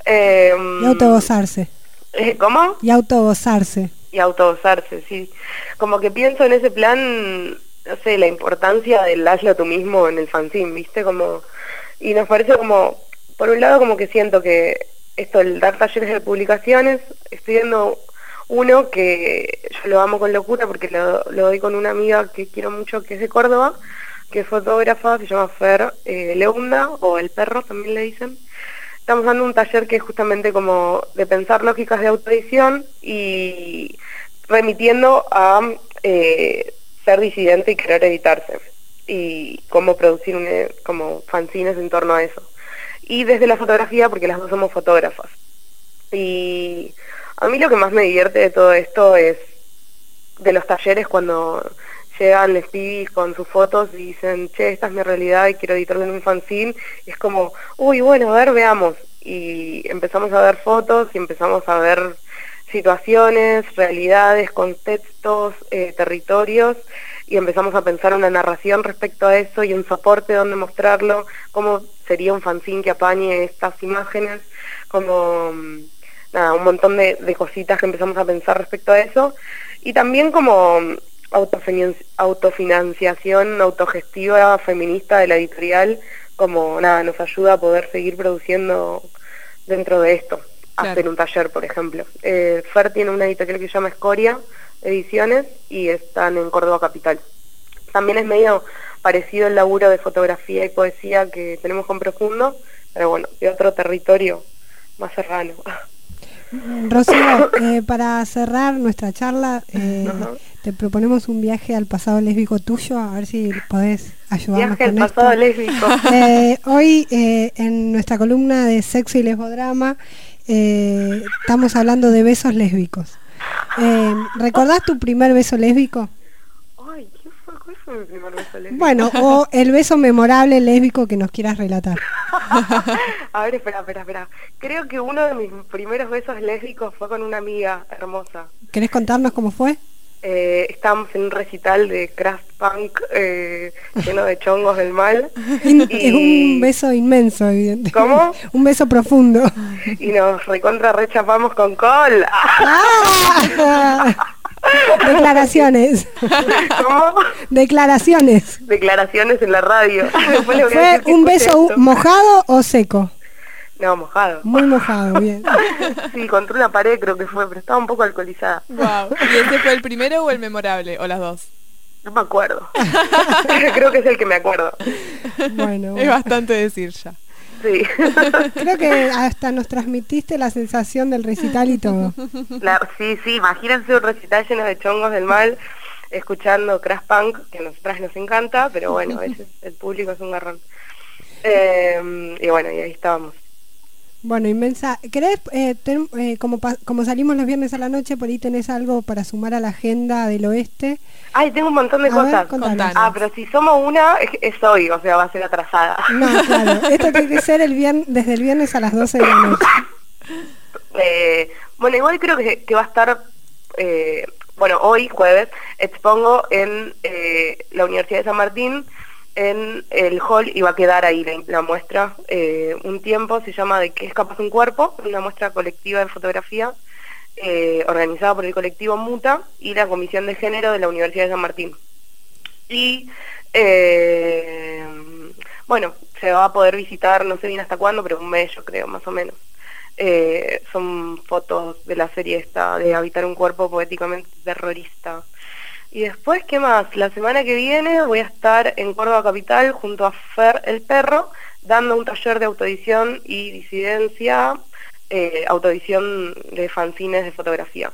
Eh, Y autogozarse. eh, ¿Cómo? Y autogozarse. y autogozarse, sí. Como que pienso en ese plan, no sé, la importancia del hazlo tú mismo en el fanzine, ¿viste? Como, y nos parece como, por un lado como que siento que esto, el dar talleres de publicaciones, estoy viendo uno que yo lo amo con locura porque lo, doy con una amiga que quiero mucho, que es de Córdoba, que es fotógrafa, se llama Fer eh, Leunda, o El Perro también le dicen. Estamos dando un taller que es justamente como de pensar lógicas de autoedición y remitiendo a eh, ser disidente y querer editarse y cómo producir un, eh, como fanzines en torno a eso. Y desde la fotografía, porque las dos somos fotógrafas. Y a mí lo que más me divierte de todo esto es de los talleres cuando llegan les pibis con sus fotos y dicen, che, esta es mi realidad y quiero editarlo en un fanzine. Y es como, uy, bueno, a ver, veamos. Y empezamos a ver fotos y empezamos a ver situaciones, realidades, contextos, eh, territorios y empezamos a pensar una narración respecto a eso y un soporte donde mostrarlo, cómo sería un fanzine que apañe estas imágenes, como mm, nada, un montón de, de cositas que empezamos a pensar respecto a eso. Y también como mm, autofinan- autofinanciación autogestiva feminista de la editorial como nada nos ayuda a poder seguir produciendo dentro de esto Claro. hacer un taller por ejemplo eh, Fer tiene una editorial que se llama Escoria Ediciones y están en Córdoba Capital también es medio parecido el laburo de fotografía y poesía que tenemos con Profundo pero bueno de otro territorio más serrano Rocío, eh, para cerrar nuestra charla, eh, te proponemos un viaje al pasado lésbico tuyo, a ver si podés ayudarnos Viaje al con esto. pasado lésbico. Eh, hoy, eh, en nuestra columna de sexo y lesbodrama, eh, estamos hablando de besos lésbicos. Eh, ¿Recordás tu primer beso lésbico? fue mi primer beso lésbico? Bueno, o el beso memorable lésbico que nos quieras relatar. [laughs] A ver, espera, espera, espera. Creo que uno de mis primeros besos lésbicos fue con una amiga hermosa. ¿Querés contarnos cómo fue? Eh, estábamos en un recital de craft punk eh, lleno de chongos del mal. In- [laughs] Es un beso inmenso, evidentemente. ¿Cómo? [laughs] Un beso profundo. Y nos recontra rechapamos con col. Ah. [laughs] Declaraciones. ¿Cómo? Declaraciones. Declaraciones en la radio. Después ¿Fue un beso esto. mojado o seco? No, mojado. Muy mojado, bien. [laughs] Sí, contra una pared creo que fue, pero estaba un poco alcoholizada. Wow. ¿Y ese fue el primero o el memorable? ¿O las dos? No me acuerdo. [laughs] creo que es el que me acuerdo. Bueno, Es bastante decir ya. Sí. [laughs] creo que hasta nos transmitiste la sensación del recital y todo. La- sí, sí, imagínense un recital lleno de chongos del mal escuchando Crash Punk, que a nosotras nos encanta, pero bueno, a veces el público es un garrón. Eh, y bueno, y ahí estábamos. Bueno, inmensa. ¿Querés, eh, ten- eh, como, como salimos los viernes a la noche, por ahí tenés algo para sumar a la agenda del oeste? Ay, tengo un montón de A ver, cosas. contanos. ah, pero si somos una, es, es hoy, o sea, va a ser atrasada. No, claro. Esto tiene que ser el viernes, desde el viernes a las 12 de la noche. [laughs] Eh, bueno, igual creo que, que va a estar, eh, bueno, hoy, jueves, expongo en eh, la Universidad de San Martín, en el hall, y va a quedar ahí la, muestra eh, un tiempo, se llama De qué es capaz un cuerpo, una muestra colectiva de fotografía eh, organizada por el colectivo Muta y la Comisión de Género de la Universidad de San Martín. Y eh, bueno, se va a poder visitar, no sé bien hasta cuándo, pero un mes yo creo, más o menos. Eh, son fotos de la serie esta de habitar un cuerpo poéticamente terrorista. Y después, ¿qué más? La semana que viene voy a estar en Córdoba Capital junto a Fer el Perro, dando un taller de autoedición y disidencia, eh, autoedición de fanzines de fotografía.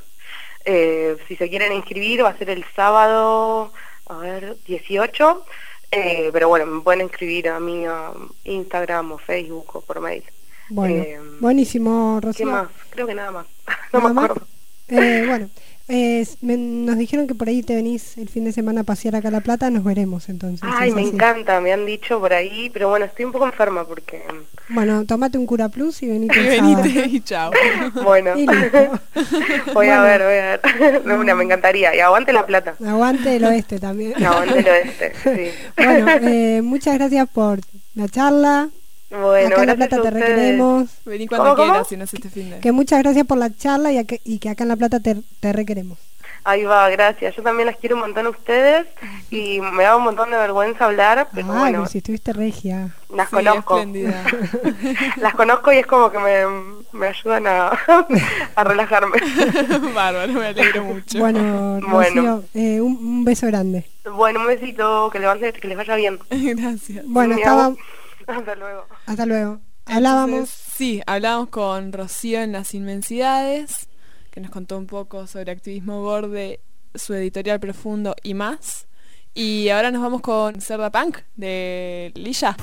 Eh, si se quieren inscribir va a ser el sábado, a ver, 18, eh, pero bueno, me pueden escribir a mí a Instagram o Facebook o por mail. Bueno, Eh, buenísimo, ¿Qué Rocío. más? Creo que nada más. [laughs] No ¿Nada me más? acuerdo. Eh, bueno, eh, me- nos dijeron que por ahí te venís el fin de semana a pasear acá a La Plata, nos veremos entonces. Ay, me así. encanta, me han dicho por ahí, pero bueno, estoy un poco enferma porque... Bueno, tomate un cura plus y venite [laughs] Y venite y chao. [laughs] Bueno, Y [laughs] voy a ver, voy a ver. Una, me encantaría. Y aguante la plata. Aguante el oeste también. Aguante el oeste, sí. bueno, eh, muchas gracias por la charla. Bueno, acá en La Plata te ustedes. requeremos. Vení cuando ¿Cómo, cómo? quieras, si no es este fin de. Que muchas gracias por la charla y, a que, y que acá en La Plata te, te requeremos. Ahí va, gracias. Yo también las quiero un montón a ustedes y me da un montón de vergüenza hablar, pero Ay, bueno, pero si estuviste regia. las Sí, conozco. [laughs] las conozco y es como que me, me ayudan a, [laughs] a relajarme. [laughs] Bárbaro, me alegro mucho. Bueno, Bueno. Rocío, eh, un, un beso grande. Bueno, un besito, que, que les vaya bien. Gracias. Bueno, estaba, Hasta luego. hasta luego. Hablábamos. Entonces, sí, hablábamos con Rocío en Las Inmensidades, que nos contó un poco sobre activismo borde, su editorial profundo y más. Y ahora nos vamos con Cerda Punk de Lilla.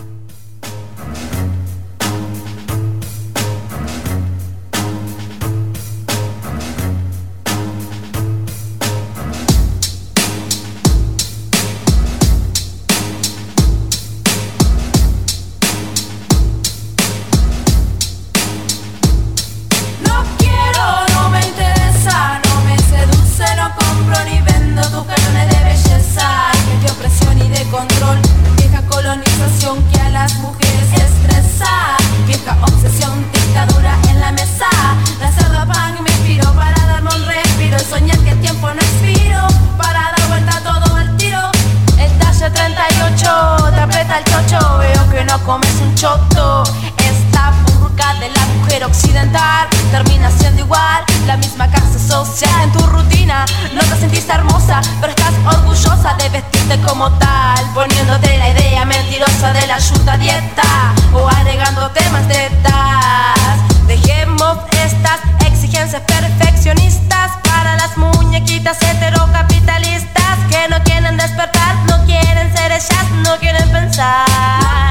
Choto. Esta burka de la mujer occidental termina siendo igual, la misma casa social en tu rutina. No te sentiste hermosa, pero estás orgullosa de vestirte como tal, poniéndote la idea mentirosa de la ayuda dieta o agregándote más tetas. Dejemos estas exigencias perfeccionistas para las muñequitas heterocapitalistas que no quieren despertar, no quieren ser ellas, no quieren pensar.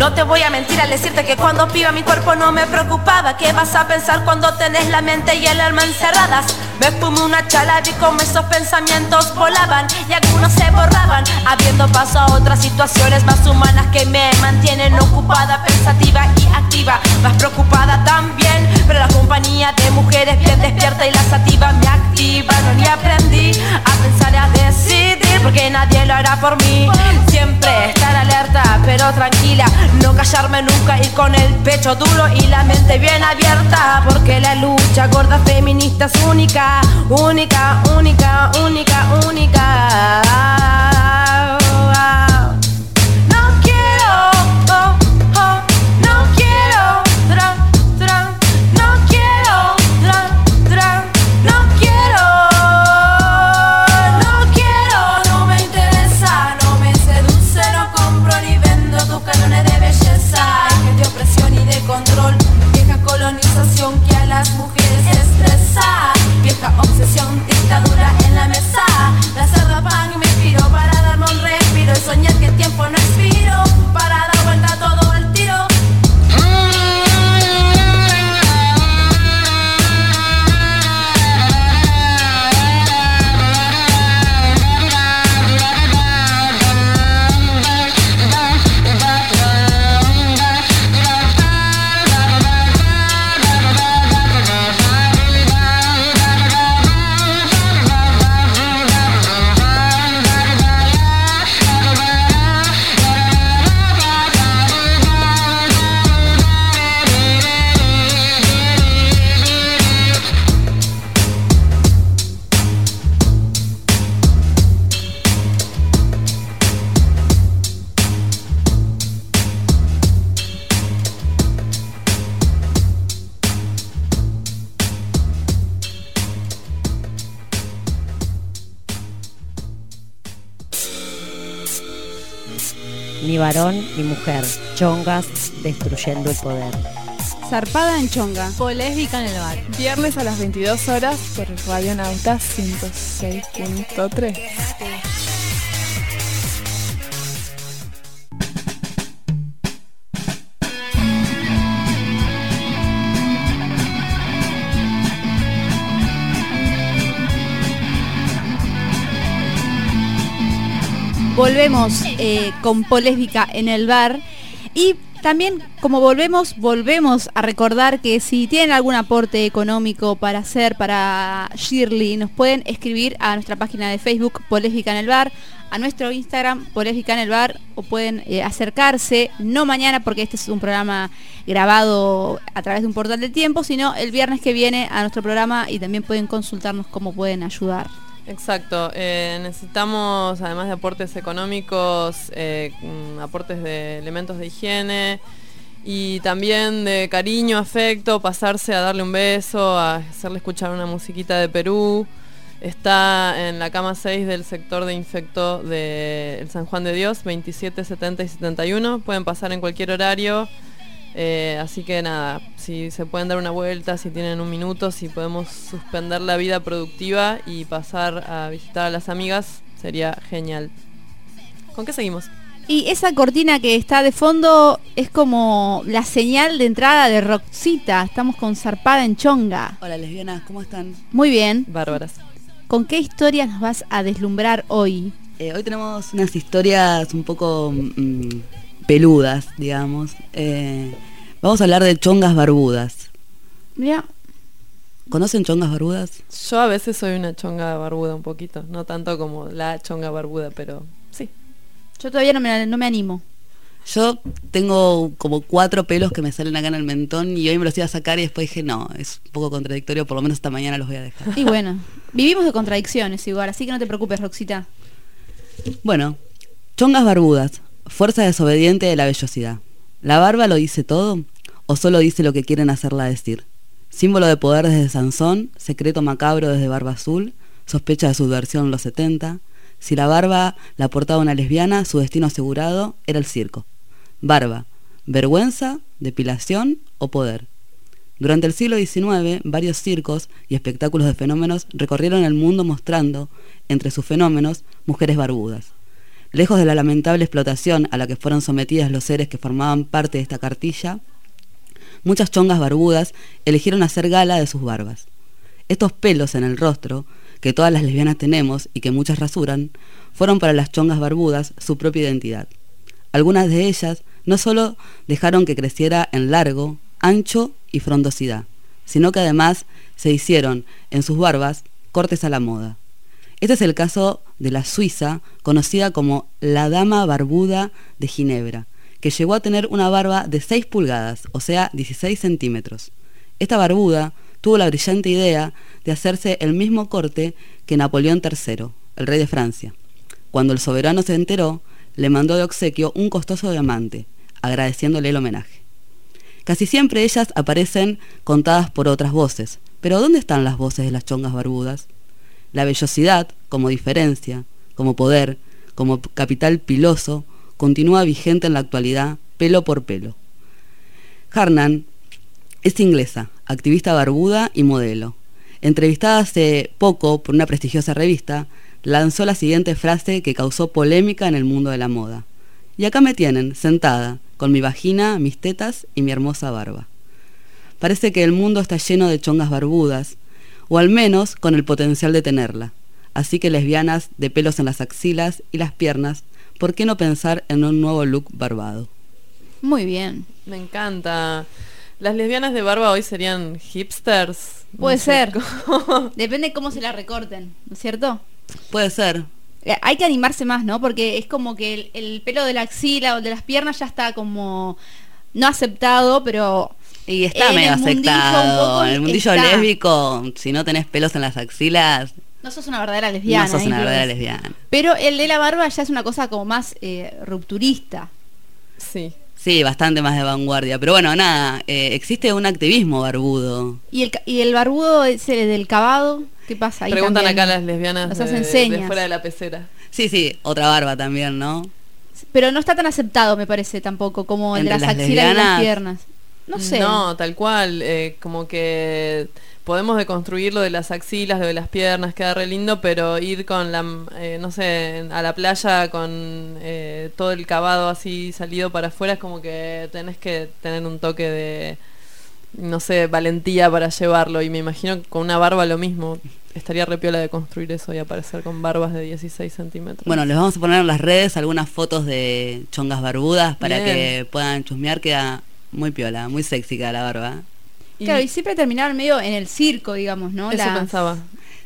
Al decirte que cuando piba mi cuerpo no me preocupaba. ¿Qué vas a pensar cuando tenés la mente y el alma encerradas? Me fumé una chala, vi como esos pensamientos volaban Y algunos se borraban. Abriendo paso a otras situaciones más humanas Que me mantienen ocupada, pensativa y activa. Más preocupada también Pero la compañía de mujeres bien despierta y la sativa me activaron Y aprendí a pensar y a decidir Porque nadie lo hará por mí tranquila. No callarme nunca, ir con el pecho duro y la mente bien abierta. Porque la lucha gorda feminista es única Única, única, única, única varón ni mujer. Chongas destruyendo el poder. Zarpada en chonga. Polésbica en el bar. Viernes a las 22 horas por Radio Nauta 106.3. Volvemos eh, con Polésbica en el bar y también como volvemos, volvemos a recordar que si tienen algún aporte económico para hacer para Shirley, nos pueden escribir a nuestra página de Facebook Polésbica en el bar, a nuestro Instagram Polésbica en el bar o pueden eh, acercarse, no mañana porque este es un programa grabado a través de un portal del tiempo, sino el viernes que viene a nuestro programa y también pueden consultarnos cómo pueden ayudar. Exacto, eh, necesitamos además de aportes económicos, eh, mm, aportes de elementos de higiene y también de cariño, afecto, pasarse a darle un beso, a hacerle escuchar una musiquita de Perú. Está en la cama 6 del sector de infecto de el San Juan de Dios, 27, 70 y 71. Pueden pasar en cualquier horario. Eh, así que nada, si se pueden dar una vuelta, si tienen un minuto, si podemos suspender la vida productiva y pasar a visitar a las amigas, sería genial. ¿Con qué seguimos? Y esa cortina que está de fondo es como la señal de entrada de Roxita. Estamos con Zarpada en Chonga. Hola lesbianas, ¿cómo están? Muy bien. Bárbaras. ¿Con qué historias nos vas a deslumbrar hoy? Eh, hoy tenemos unas historias un poco mm, peludas, digamos. Eh, vamos a hablar de chongas barbudas. Mira. ¿Conocen chongas barbudas? Yo a veces soy una chonga barbuda un poquito, no tanto como la chonga barbuda, pero sí. Yo todavía no me, no me animo. Yo tengo como cuatro pelos que me salen acá en el mentón y hoy me los iba a sacar y después dije, no, es un poco contradictorio, por lo menos esta mañana los voy a dejar. Y bueno, vivimos de contradicciones igual, así que no te preocupes, Roxita. Bueno, chongas barbudas, fuerza desobediente de la vellosidad. ¿La barba lo dice todo o solo dice lo que quieren hacerla decir? Símbolo de poder desde Sansón, secreto macabro desde Barba Azul, sospecha de subversión en los 70. Si la barba la portaba una lesbiana, su destino asegurado era el circo. Barba, vergüenza, depilación o poder. Durante el siglo XIX, varios circos y espectáculos de fenómenos recorrieron el mundo mostrando, entre sus fenómenos, mujeres barbudas. Lejos de la lamentable explotación a la que fueron sometidas los seres que formaban parte de esta cartilla, muchas chongas barbudas eligieron hacer gala de sus barbas. Estos pelos en el rostro, que todas las lesbianas tenemos y que muchas rasuran, fueron para las chongas barbudas su propia identidad. Algunas de ellas no solo dejaron que creciera en largo, ancho y frondosidad, sino que además se hicieron en sus barbas cortes a la moda. Este es el caso de la suiza, conocida como la Dama Barbuda de Ginebra, que llegó a tener una barba de 6 pulgadas, o sea, 16 centímetros. Esta barbuda tuvo la brillante idea de hacerse el mismo corte que Napoleón III, el rey de Francia. Cuando el soberano se enteró, le mandó de obsequio un costoso diamante, agradeciéndole el homenaje. Casi siempre ellas aparecen contadas por otras voces, pero ¿dónde están las voces de las chongas barbudas? La vellosidad, como diferencia, como poder, como capital piloso, continúa vigente en la actualidad, pelo por pelo. Harnan es inglesa, activista barbuda y modelo. Entrevistada hace poco por una prestigiosa revista, lanzó la siguiente frase que causó polémica en el mundo de la moda. Y acá me tienen, sentada, con mi vagina, mis tetas y mi hermosa barba. Parece que el mundo está lleno de chongas barbudas, o al menos con el potencial de tenerla. Así que lesbianas de pelos en las axilas y las piernas, ¿por qué no pensar en un nuevo look barbado? Muy bien. Me encanta. Las lesbianas de barba hoy serían hipsters. Puede No sé ser. cómo. [laughs] Depende cómo se la recorten, ¿no es cierto? Puede ser. Eh, Hay que animarse más, ¿no? Porque es como que el, el pelo de la axila o de las piernas ya está como no aceptado, pero Y está en medio el aceptado. En el mundillo está. lésbico, si no tenés pelos en las axilas, no sos una verdadera lesbiana. no sos una verdadera lesbiana. Pero el de la barba ya es una cosa como más eh, rupturista. Sí. Sí, bastante más de vanguardia. Pero bueno, nada, eh, existe un activismo barbudo. ¿Y el, y el barbudo es el del cavado? ¿Qué pasa ahí Preguntan también? acá las lesbianas Nos de, de fuera de la pecera. Sí, sí, otra barba también, ¿no? Pero no está tan aceptado, me parece, tampoco, como el de las las axilas y las piernas. No sé. No, tal cual. eh, como que podemos deconstruir lo de las axilas, lo de las piernas, queda re lindo, pero ir con la, eh, no sé, a la playa con eh, todo el cavado así salido para afuera, es como que tenés que tener un toque de, no sé, valentía para llevarlo. Y me imagino que con una barba lo mismo. Estaría re piola de construir eso y aparecer con barbas de 16 centímetros. Bueno, les vamos a poner en las redes algunas fotos de chongas barbudas para Bien. que puedan chusmear. Queda muy piola, muy sexy queda la barba. Claro, y siempre terminaban medio en el circo, digamos, ¿no? Eso Las- pensaba.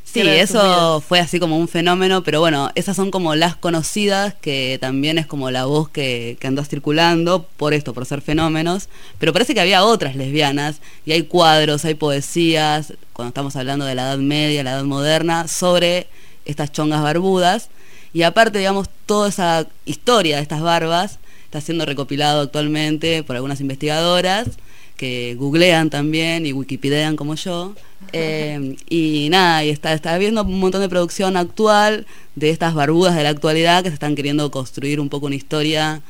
Sí, eso fue así como un fenómeno, pero bueno, esas son como las conocidas, que también es como la voz que, que andó circulando por esto, por ser fenómenos, pero parece que había otras lesbianas, y hay cuadros, hay poesías, cuando estamos hablando de la Edad Media, la Edad Moderna, sobre estas chongas barbudas, y aparte, digamos, toda esa historia de estas barbas está siendo recopilado actualmente por algunas investigadoras, que googlean también y wikipedian como yo. Eh, y nada, y está, está habiendo un montón de producción actual de estas barbudas de la actualidad que se están queriendo construir un poco una historia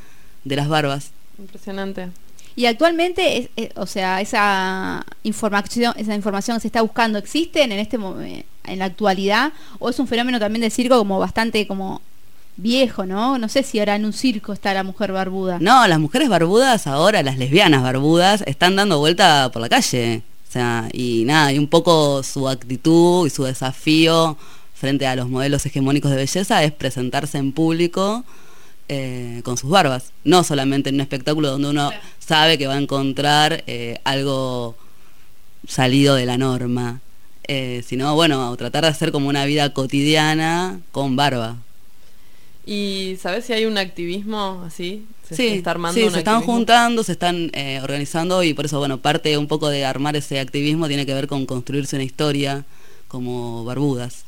de las barbas. Impresionante. Y actualmente, es- es- o sea, esa información, esa información que se está buscando, ¿existen en este eh, en la actualidad? ¿O es un fenómeno también de circo como bastante como viejo, ¿no? No sé si ahora en un circo está la mujer barbuda. No, las mujeres barbudas ahora, las lesbianas barbudas, están dando vuelta por la calle. O sea, y nada, y un poco su actitud y su desafío frente a los modelos hegemónicos de belleza es presentarse en público eh, con sus barbas. No solamente en un espectáculo donde uno sabe que va a encontrar eh, algo salido de la norma, eh, sino, bueno, tratar de hacer como una vida cotidiana con barba. ¿Y sabes si hay un activismo así? ¿Se Sí, está armando sí, un se están juntando, se están eh, organizando y por eso, bueno, parte un poco de armar ese activismo tiene que ver con construirse una historia como barbudas.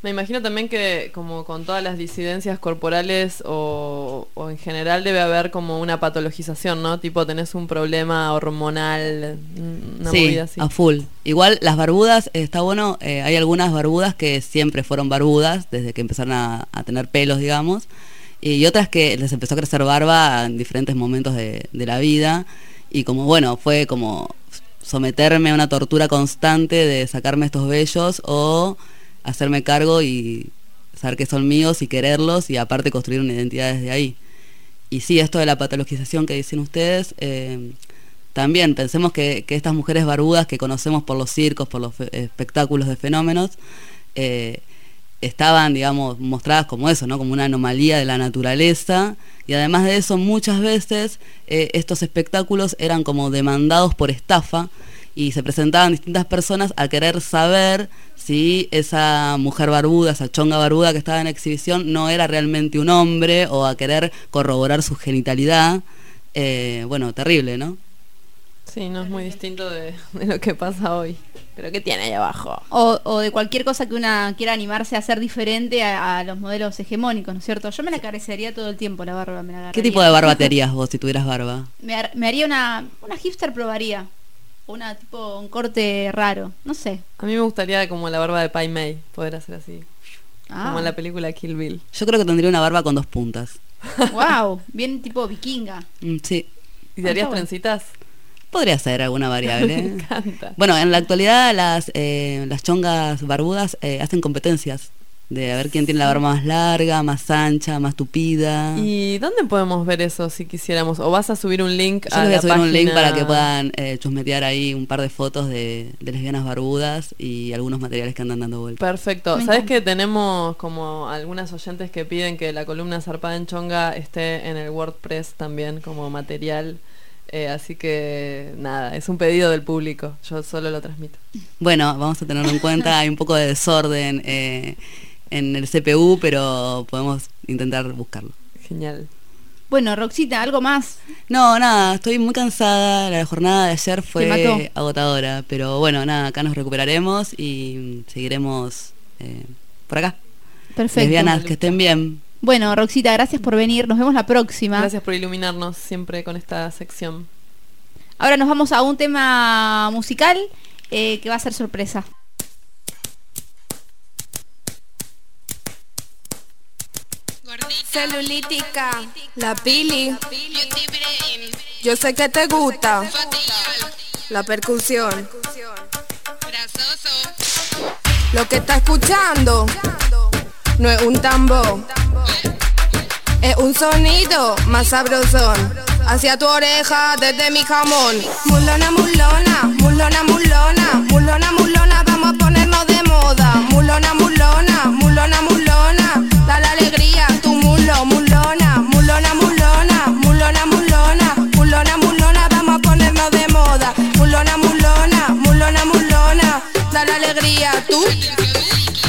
Me imagino también que como con todas las disidencias corporales o, o en general debe haber como una patologización, ¿no? Tipo tenés un problema hormonal, mm, una sí, movida así. a full. Igual las barbudas, eh, está bueno, eh, hay algunas barbudas que siempre fueron barbudas, desde que empezaron a, a tener pelos, digamos, y otras que les empezó a crecer barba en diferentes momentos de, de la vida, y como bueno, fue como someterme a una tortura constante de sacarme estos vellos o hacerme cargo y saber que son míos y quererlos y aparte construir una identidad desde ahí. Y sí, esto de la patologización que dicen ustedes, eh, también pensemos que, que estas mujeres barbudas que conocemos por los circos, por los espectáculos de fenómenos, eh, estaban, digamos, mostradas como eso, ¿no? Como una anomalía de la naturaleza. Y además de eso, muchas veces eh, estos espectáculos eran como demandados por estafa y se presentaban distintas personas a querer saber si esa mujer barbuda, esa chonga barbuda que estaba en exhibición no era realmente un hombre o a querer corroborar su genitalidad. Eh, bueno, terrible, ¿no? Sí, no es muy distinto de, de lo que pasa hoy. Pero ¿qué tiene ahí abajo? O, o de cualquier cosa que una quiera animarse a hacer diferente a, a los modelos hegemónicos, ¿no es cierto? Yo me la carecería todo el tiempo la barba, me la ¿Qué tipo de barba te [laughs] harías vos si tuvieras barba? Me haría una, una hipster probaría. Una tipo, un corte raro, no sé. A mí me gustaría como la barba de Pai Mei, poder hacer así. Ah. Como en la película Kill Bill. Yo creo que tendría una barba con dos puntas. wow, bien tipo vikinga. Mm, sí. ¿Y te harías Ah, trencitas? Podría ser alguna variable. [laughs] Me encanta. Bueno, en la actualidad las, eh, las chongas barbudas eh, hacen competencias de a ver quién tiene la barba más larga, más ancha, más tupida. ¿Y dónde podemos ver eso si quisiéramos? ¿O vas a subir un link Yo a les voy la a subir un link para que puedan eh, chusmetear ahí un par de fotos de, de lesbianas barbudas y algunos materiales que andan dando vuelta. Perfecto. Me ¿Sabes que tenemos como algunas oyentes que piden que la columna Zarpada en Chonga esté en el WordPress también como material? Eh, así que nada, es un pedido del público. Yo solo lo transmito. Bueno, vamos a tenerlo en cuenta. Hay un poco de desorden eh, en el CPU, pero podemos intentar buscarlo. Genial. Bueno, Roxita, ¿algo más? No, nada, estoy muy cansada. La jornada de ayer fue agotadora, pero bueno, nada, acá nos recuperaremos y seguiremos eh, por acá. Perfecto. Lesbianas, que estén bien. Bueno, Roxita, gracias por venir. Nos vemos la próxima. Gracias por iluminarnos siempre con esta sección. Ahora nos vamos a un tema musical eh, que va a ser sorpresa. Celulítica, la pili. Yo sé que te gusta. La percusión. Lo que está escuchando no es un tambor. Es un sonido más sabrosón. Hacia tu oreja desde mi jamón. Mulona, mulona, mulona, mulona, mulona, mulona, vamos a ponernos de moda. Mulona, mulona, mulona, mulona, la alegría tu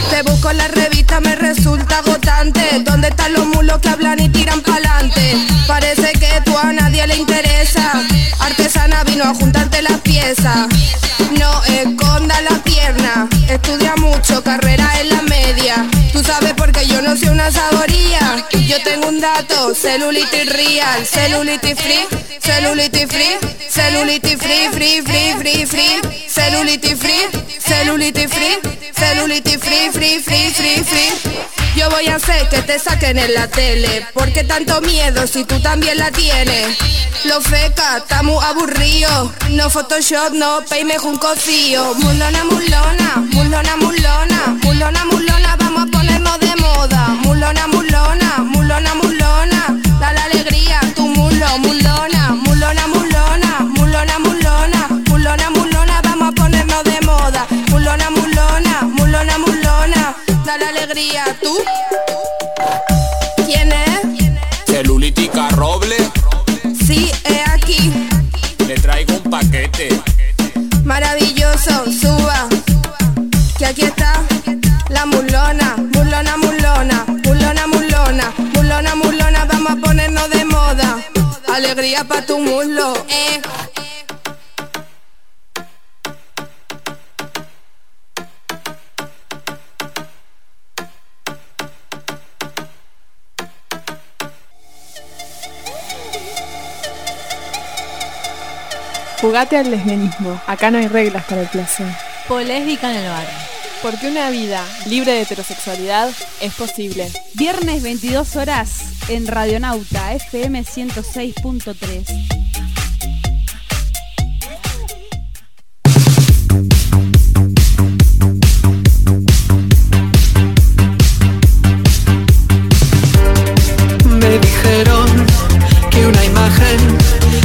te busco en la revista, me resulta agotante. ¿Dónde están los mulos que hablan y tiran pa'lante? Parece que tú a nadie le interesa. Artesana vino a juntarte las piezas. No esconda la pierna. Estudia mucho, carrera en la media. Porque yo no soy una saboría. Yo tengo un dato, celulitis real, celulitis free, celulitis free, celulitis free, free, free, free, free, celulitis free, celulitis free, celulitis free, free, free, free, free. Yo voy a hacer que te saquen en la tele. ¿Por qué tanto miedo si tú también la tienes? Lo feca, está muy aburrido. No Photoshop, no peine un cosío. Mulona, mulona, mulona, mulona, mulona, mulona, vamos a ponernos de. Mulona, mulona, mulona, mulona, da la alegría tu mulo, mulona, mulona, mulona, mulona, mulona, mulona, mulona, vamos a ponernos de moda. Mulona, mulona, mulona, mulona, da la alegría tu. ¿Quién es? Celulítica Roble, Sí, es aquí. le traigo un paquete. Maravilloso, suba. Que aquí está la mulona, vamos a ponernos de moda. Alegría pa' tu muslo, eh. Jugate al lesbianismo. Acá no hay reglas para el placer. Polésbica en el bar. Porque una vida libre de heterosexualidad es posible. Viernes 22 horas en Radionauta FM 106.3. Me dijeron que una imagen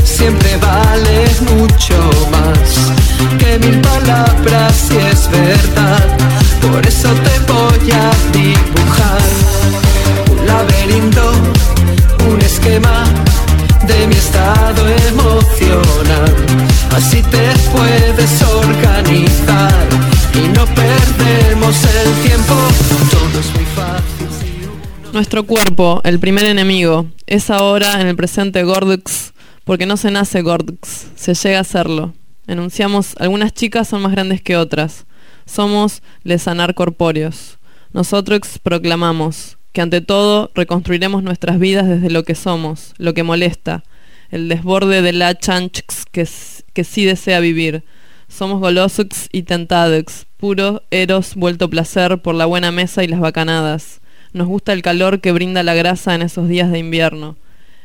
siempre vale mucho más que mil palabras si es verdad. Por eso te voy a dibujar un laberinto, un esquema de mi estado emocional. Así te puedes organizar y no perdemos el tiempo. Todo es muy fácil. Nuestro cuerpo, el primer enemigo, es ahora en el presente Gordux, porque no se nace Gordux, se llega a serlo. Enunciamos, algunas chicas son más grandes que otras. Somos lesanar corpóreos. Nosotros proclamamos que ante todo reconstruiremos nuestras vidas desde lo que somos, lo que molesta, el desborde de la chanchx que, que sí desea vivir. Somos golosux y tentadux, puro eros vuelto placer por la buena mesa y las bacanadas. Nos gusta el calor que brinda la grasa en esos días de invierno.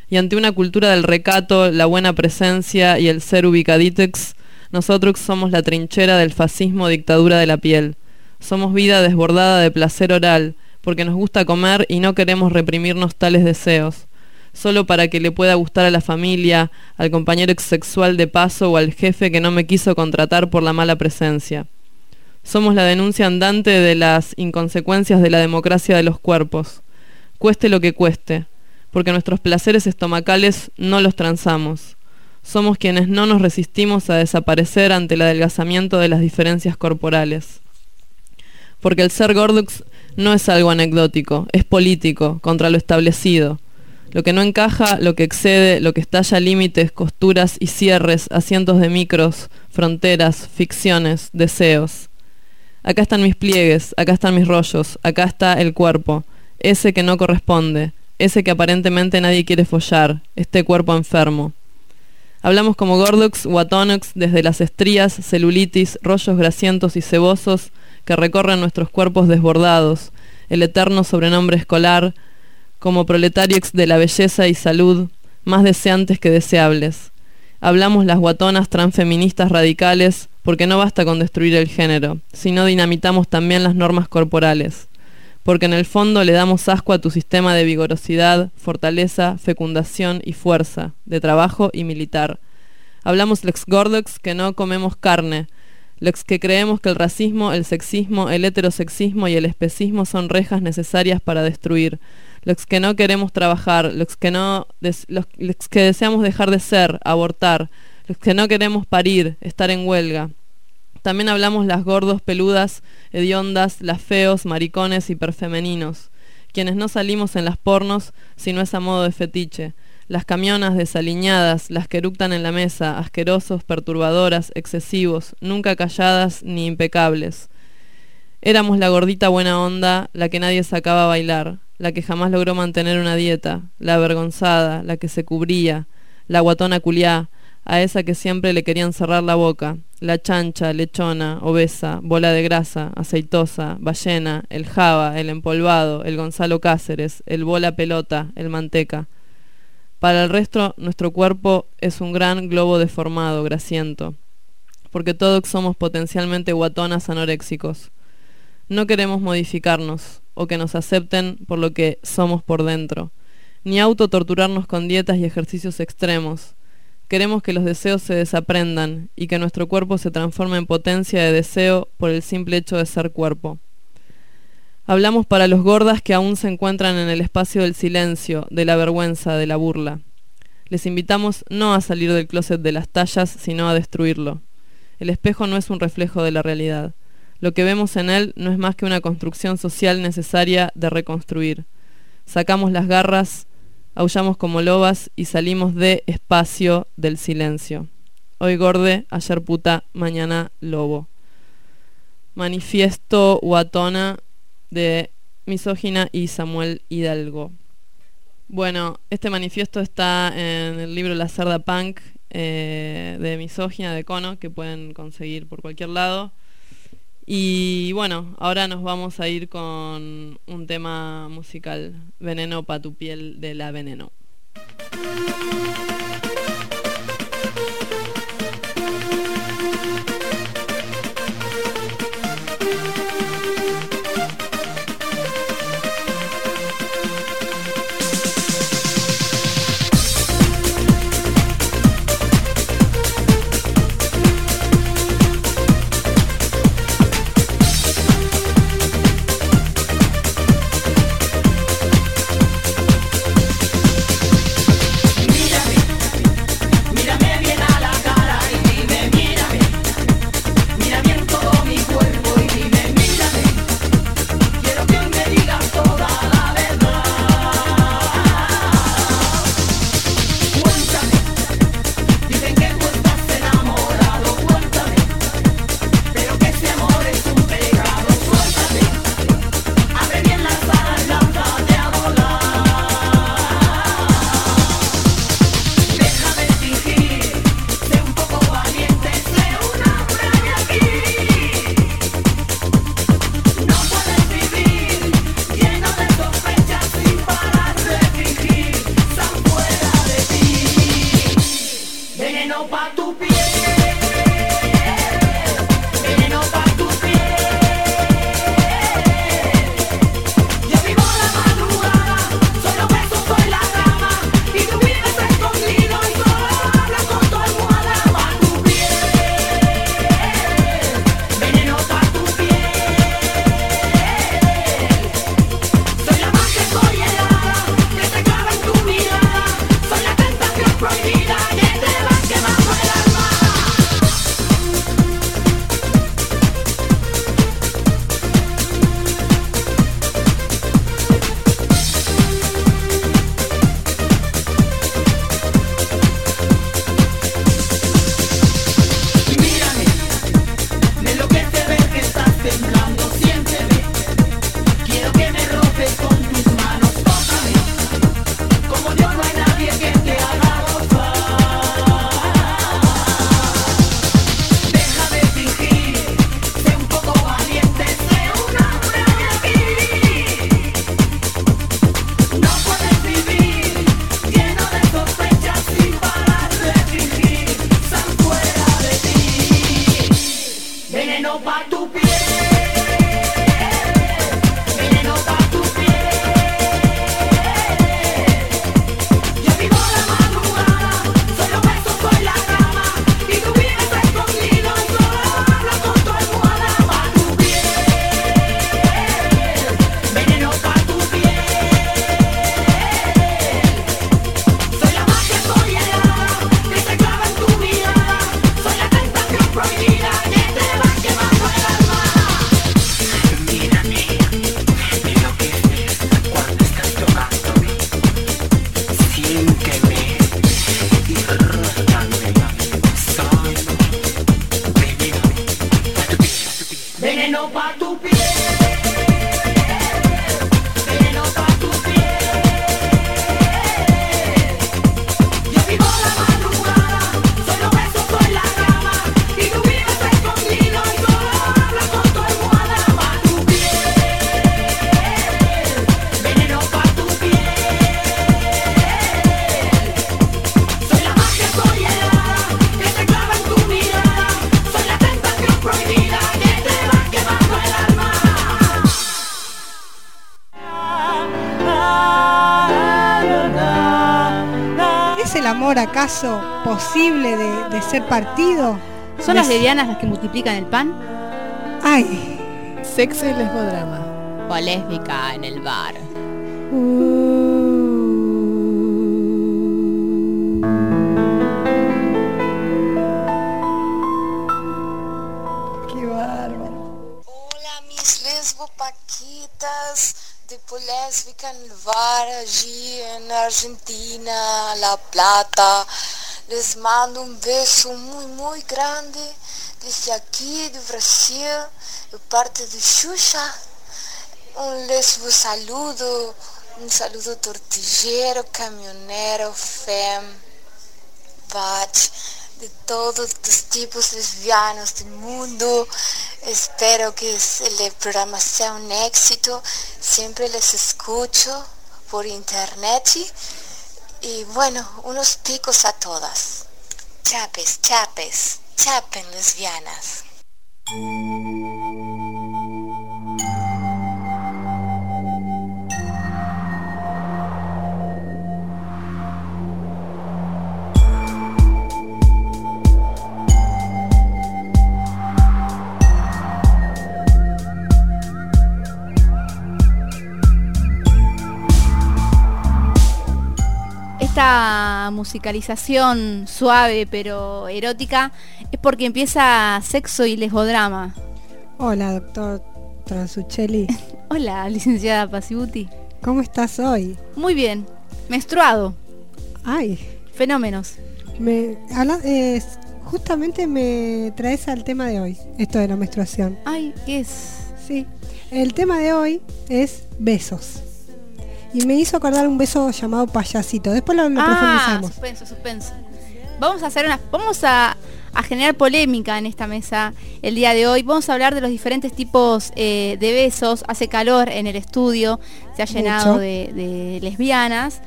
Y ante una cultura del recato, la buena presencia y el ser ubicaditex, nosotros somos la trinchera del fascismo dictadura de la piel. Somos vida desbordada de placer oral, porque nos gusta comer y no queremos reprimirnos tales deseos, solo para que le pueda gustar a la familia, al compañero sexual de paso o al jefe que no me quiso contratar por la mala presencia. Somos la denuncia andante de las inconsecuencias de la democracia de los cuerpos, cueste lo que cueste, porque nuestros placeres estomacales no los transamos. Somos quienes no nos resistimos a desaparecer ante el adelgazamiento de las diferencias corporales. Porque el ser gordux no es algo anecdótico, es político, contra lo establecido. Lo que no encaja, lo que excede, lo que estalla límites, costuras y cierres, asientos de micros, fronteras, ficciones, deseos. Acá están mis pliegues, acá están mis rollos, acá está el cuerpo, ese que no corresponde, ese que aparentemente nadie quiere follar, este cuerpo enfermo. Hablamos como Gordox o Atonox desde las estrías, celulitis, rollos grasientos y cebosos que recorren nuestros cuerpos desbordados, el eterno sobrenombre escolar, como proletarios de la belleza y salud, más deseantes que deseables. Hablamos las guatonas transfeministas radicales, porque no basta con destruir el género, sino dinamitamos también las normas corporales, porque en el fondo le damos asco a tu sistema de vigorosidad, fortaleza, fecundación y fuerza, de trabajo y militar. Hablamos lex gordox que no comemos carne, lex que creemos que el racismo, el sexismo, el heterosexismo y el especismo son rejas necesarias para destruir, los que no queremos trabajar, los que no los, los que deseamos dejar de ser, abortar, los que no queremos parir, estar en huelga. También hablamos las gordos, peludas, hediondas, las feos, maricones, hiperfemeninos, quienes no salimos en las pornos si no es a modo de fetiche, las camionas desaliñadas, las que eructan en la mesa, asquerosos, perturbadoras, excesivos, nunca calladas ni impecables. Éramos la gordita buena onda, la que nadie sacaba a bailar, la que jamás logró mantener una dieta, la avergonzada, la que se cubría, la guatona culiá, a esa que siempre le querían cerrar la boca, la chancha, lechona, obesa, bola de grasa, aceitosa, ballena, el java, el empolvado, el Gonzalo Cáceres, el bola pelota, el manteca. Para el resto, nuestro cuerpo es un gran globo deformado, grasiento, porque todos somos potencialmente guatonas anoréxicos. No queremos modificarnos o que nos acepten por lo que somos por dentro, ni autotorturarnos con dietas y ejercicios extremos. Queremos que los deseos se desaprendan y que nuestro cuerpo se transforme en potencia de deseo por el simple hecho de ser cuerpo. Hablamos para los gordas que aún se encuentran en el espacio del silencio, de la vergüenza, de la burla. Les invitamos no a salir del closet de las tallas, sino a destruirlo. El espejo no es un reflejo de la realidad. Lo que vemos en él no es más que una construcción social necesaria de reconstruir. Sacamos las garras, aullamos como lobas y salimos de espacio del silencio. Hoy gorde, ayer puta, mañana lobo. Manifiesto Guatona de Misógina y Samuel Hidalgo. Bueno, este manifiesto está en el libro La Cerda Punk eh, de Misógina de Cono, que pueden conseguir por cualquier lado. Y bueno, ahora nos vamos a ir con un tema musical, Veneno pa' tu piel de la Veneno. Veneno veneno pa' tu piel. Posible de, de ser partido? ¿Son las lesbianas las que multiplican el pan? Ay. Sexo y lesbodrama. Polésbica en el bar. Qué Polésbica en el bar allí en Argentina, La Plata. Les mando un beso muy, muy grande desde aquí de Brasil, de parte de Xuxa. Un lesbo saludo, un saludo tortillero, camionero, fem, bach, de todos los tipos lesbianos del mundo. Espero que el programa sea un éxito. Siempre les escucho por internet. y- Y bueno, unos picos a todas. Chapes, chapes, chapen lesbianas. Esta musicalización suave pero erótica es porque empieza sexo y lesbodrama. Hola, doctor Transuccelli. [laughs] Hola, licenciada Pasibuti. ¿Cómo estás hoy? Muy bien. Menstruado. Ay. Fenómenos. Me, habla- eh, justamente me traes al tema de hoy, esto de la menstruación. Ay, ¿qué es? Sí. El tema de hoy es besos. Y me hizo acordar un beso llamado payasito. Después lo, lo ah, profundizamos. suspenso, suspenso. Vamos a hacer una, vamos a, a generar polémica en esta mesa el día de hoy. Vamos a hablar de los diferentes tipos eh, de besos. Hace calor en el estudio, se ha llenado de, de lesbianas.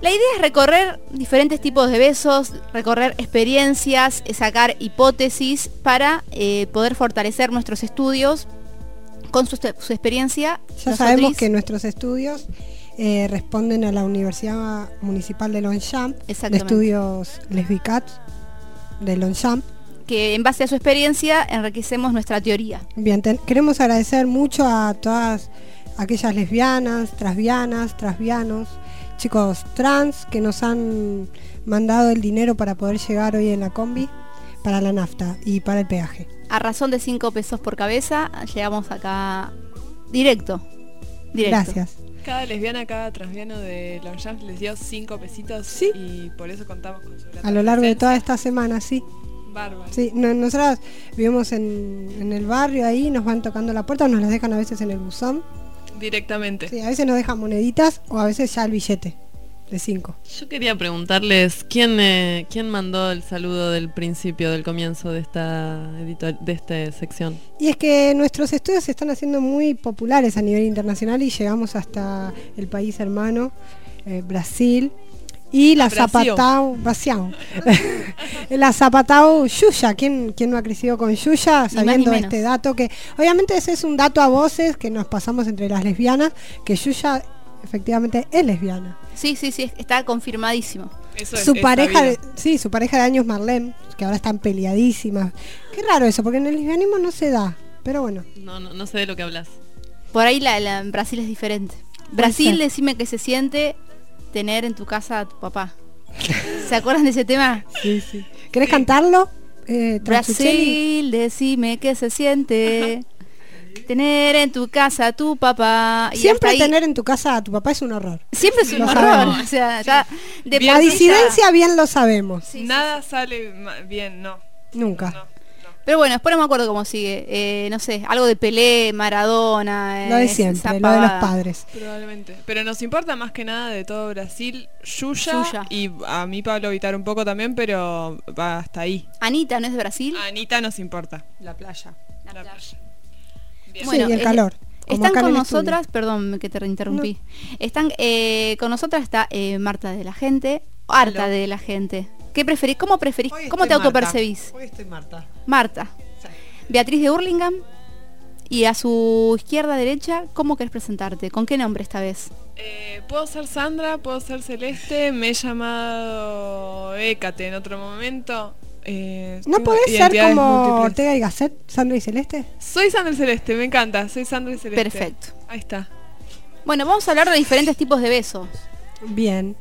La idea es recorrer diferentes tipos de besos, recorrer experiencias, sacar hipótesis para eh, poder fortalecer nuestros estudios con su, su experiencia. Ya sabemos que nuestros estudios eh, responden a la Universidad Municipal de Longchamp, de estudios Lesbicat de Longchamp. que en base a su experiencia enriquecemos nuestra teoría. Bien, te- queremos agradecer mucho a todas aquellas lesbianas, transvianas, transvianos, chicos trans que nos han mandado el dinero para poder llegar hoy en la combi para la nafta y para el peaje. A razón de 5 pesos por cabeza, llegamos acá directo. directo. Gracias. Cada lesbiana, cada transviano de Longchamp les dio cinco pesitos y por eso contamos con su A lo largo de toda esta semana, sí. Bárbaro. Sí, no- nosotras vivimos en, en el barrio ahí, nos van tocando la puerta, nos las dejan a veces en el buzón. Directamente. Sí, a veces nos dejan moneditas o a veces ya el billete de 5. Yo quería preguntarles quién eh, quién mandó el saludo del principio, del comienzo de esta editor- de esta sección. Y es que nuestros estudios se están haciendo muy populares a nivel internacional y llegamos hasta el país hermano, eh, Brasil. Y la Brasil. Zapatao, Brasil. [laughs] la Zapatao Yuya, ¿quién, ¿quién no ha crecido con Yuya Ni más ni sabiendo este dato? Que obviamente ese es un dato a voces que nos pasamos entre las lesbianas, que Yuya efectivamente es lesbiana. Sí, sí, sí, está confirmadísimo. su pareja, de, sí, su pareja de años Marlene, que ahora están peleadísimas. Qué raro eso, porque en el lesbianismo no se da. Pero bueno. No, no, no sé de lo que hablas. Por ahí la, la- en Brasil es diferente. Brasil, ser. decime que se siente tener en tu casa a tu papá. ¿Se acuerdan de ese tema? Sí, sí. ¿Querés cantarlo? Eh? Brasil, decime que se siente tener en tu casa a tu papá. Y Siempre ahí- tener en tu casa a tu papá es un horror. Siempre es un Lo horror. O sea, ya de La disidencia ya- bien lo sabemos. Nada sale bien, no. Nunca. Pero bueno, después no me acuerdo cómo sigue. Eh, no sé, algo de Pelé, Maradona. Lo de eh, siempre, lo de los padres. Probablemente. Pero nos importa más que nada de todo Brasil, Yuya, Yuya. y a mí Pablo Vitar un poco también, pero va hasta ahí. Anita, ¿no es de Brasil? Anita nos importa. La playa. La playa. Sí, y el eh, calor. como Están con nosotras, perdón que te reinterrumpí. Están eh, con nosotras está eh, Marta de la gente, harta Hello. de la gente. ¿Qué preferís? ¿Cómo preferís? Hoy ¿Cómo te Marta. autopercebís? Hoy estoy Marta. Marta. Beatriz de Hurlingham. Y a su izquierda derecha, ¿cómo querés presentarte? ¿Con qué nombre esta vez? Eh, puedo ser Sandra, puedo ser Celeste, me he llamado Écate en otro momento. Eh, ¿No podés ser como múltiples. Ortega y Gasset, Sandra y Celeste? Soy Sandra y Celeste, me encanta, soy Sandra y Celeste. Perfecto. Ahí está. Bueno, vamos a hablar de diferentes tipos de besos. Bien.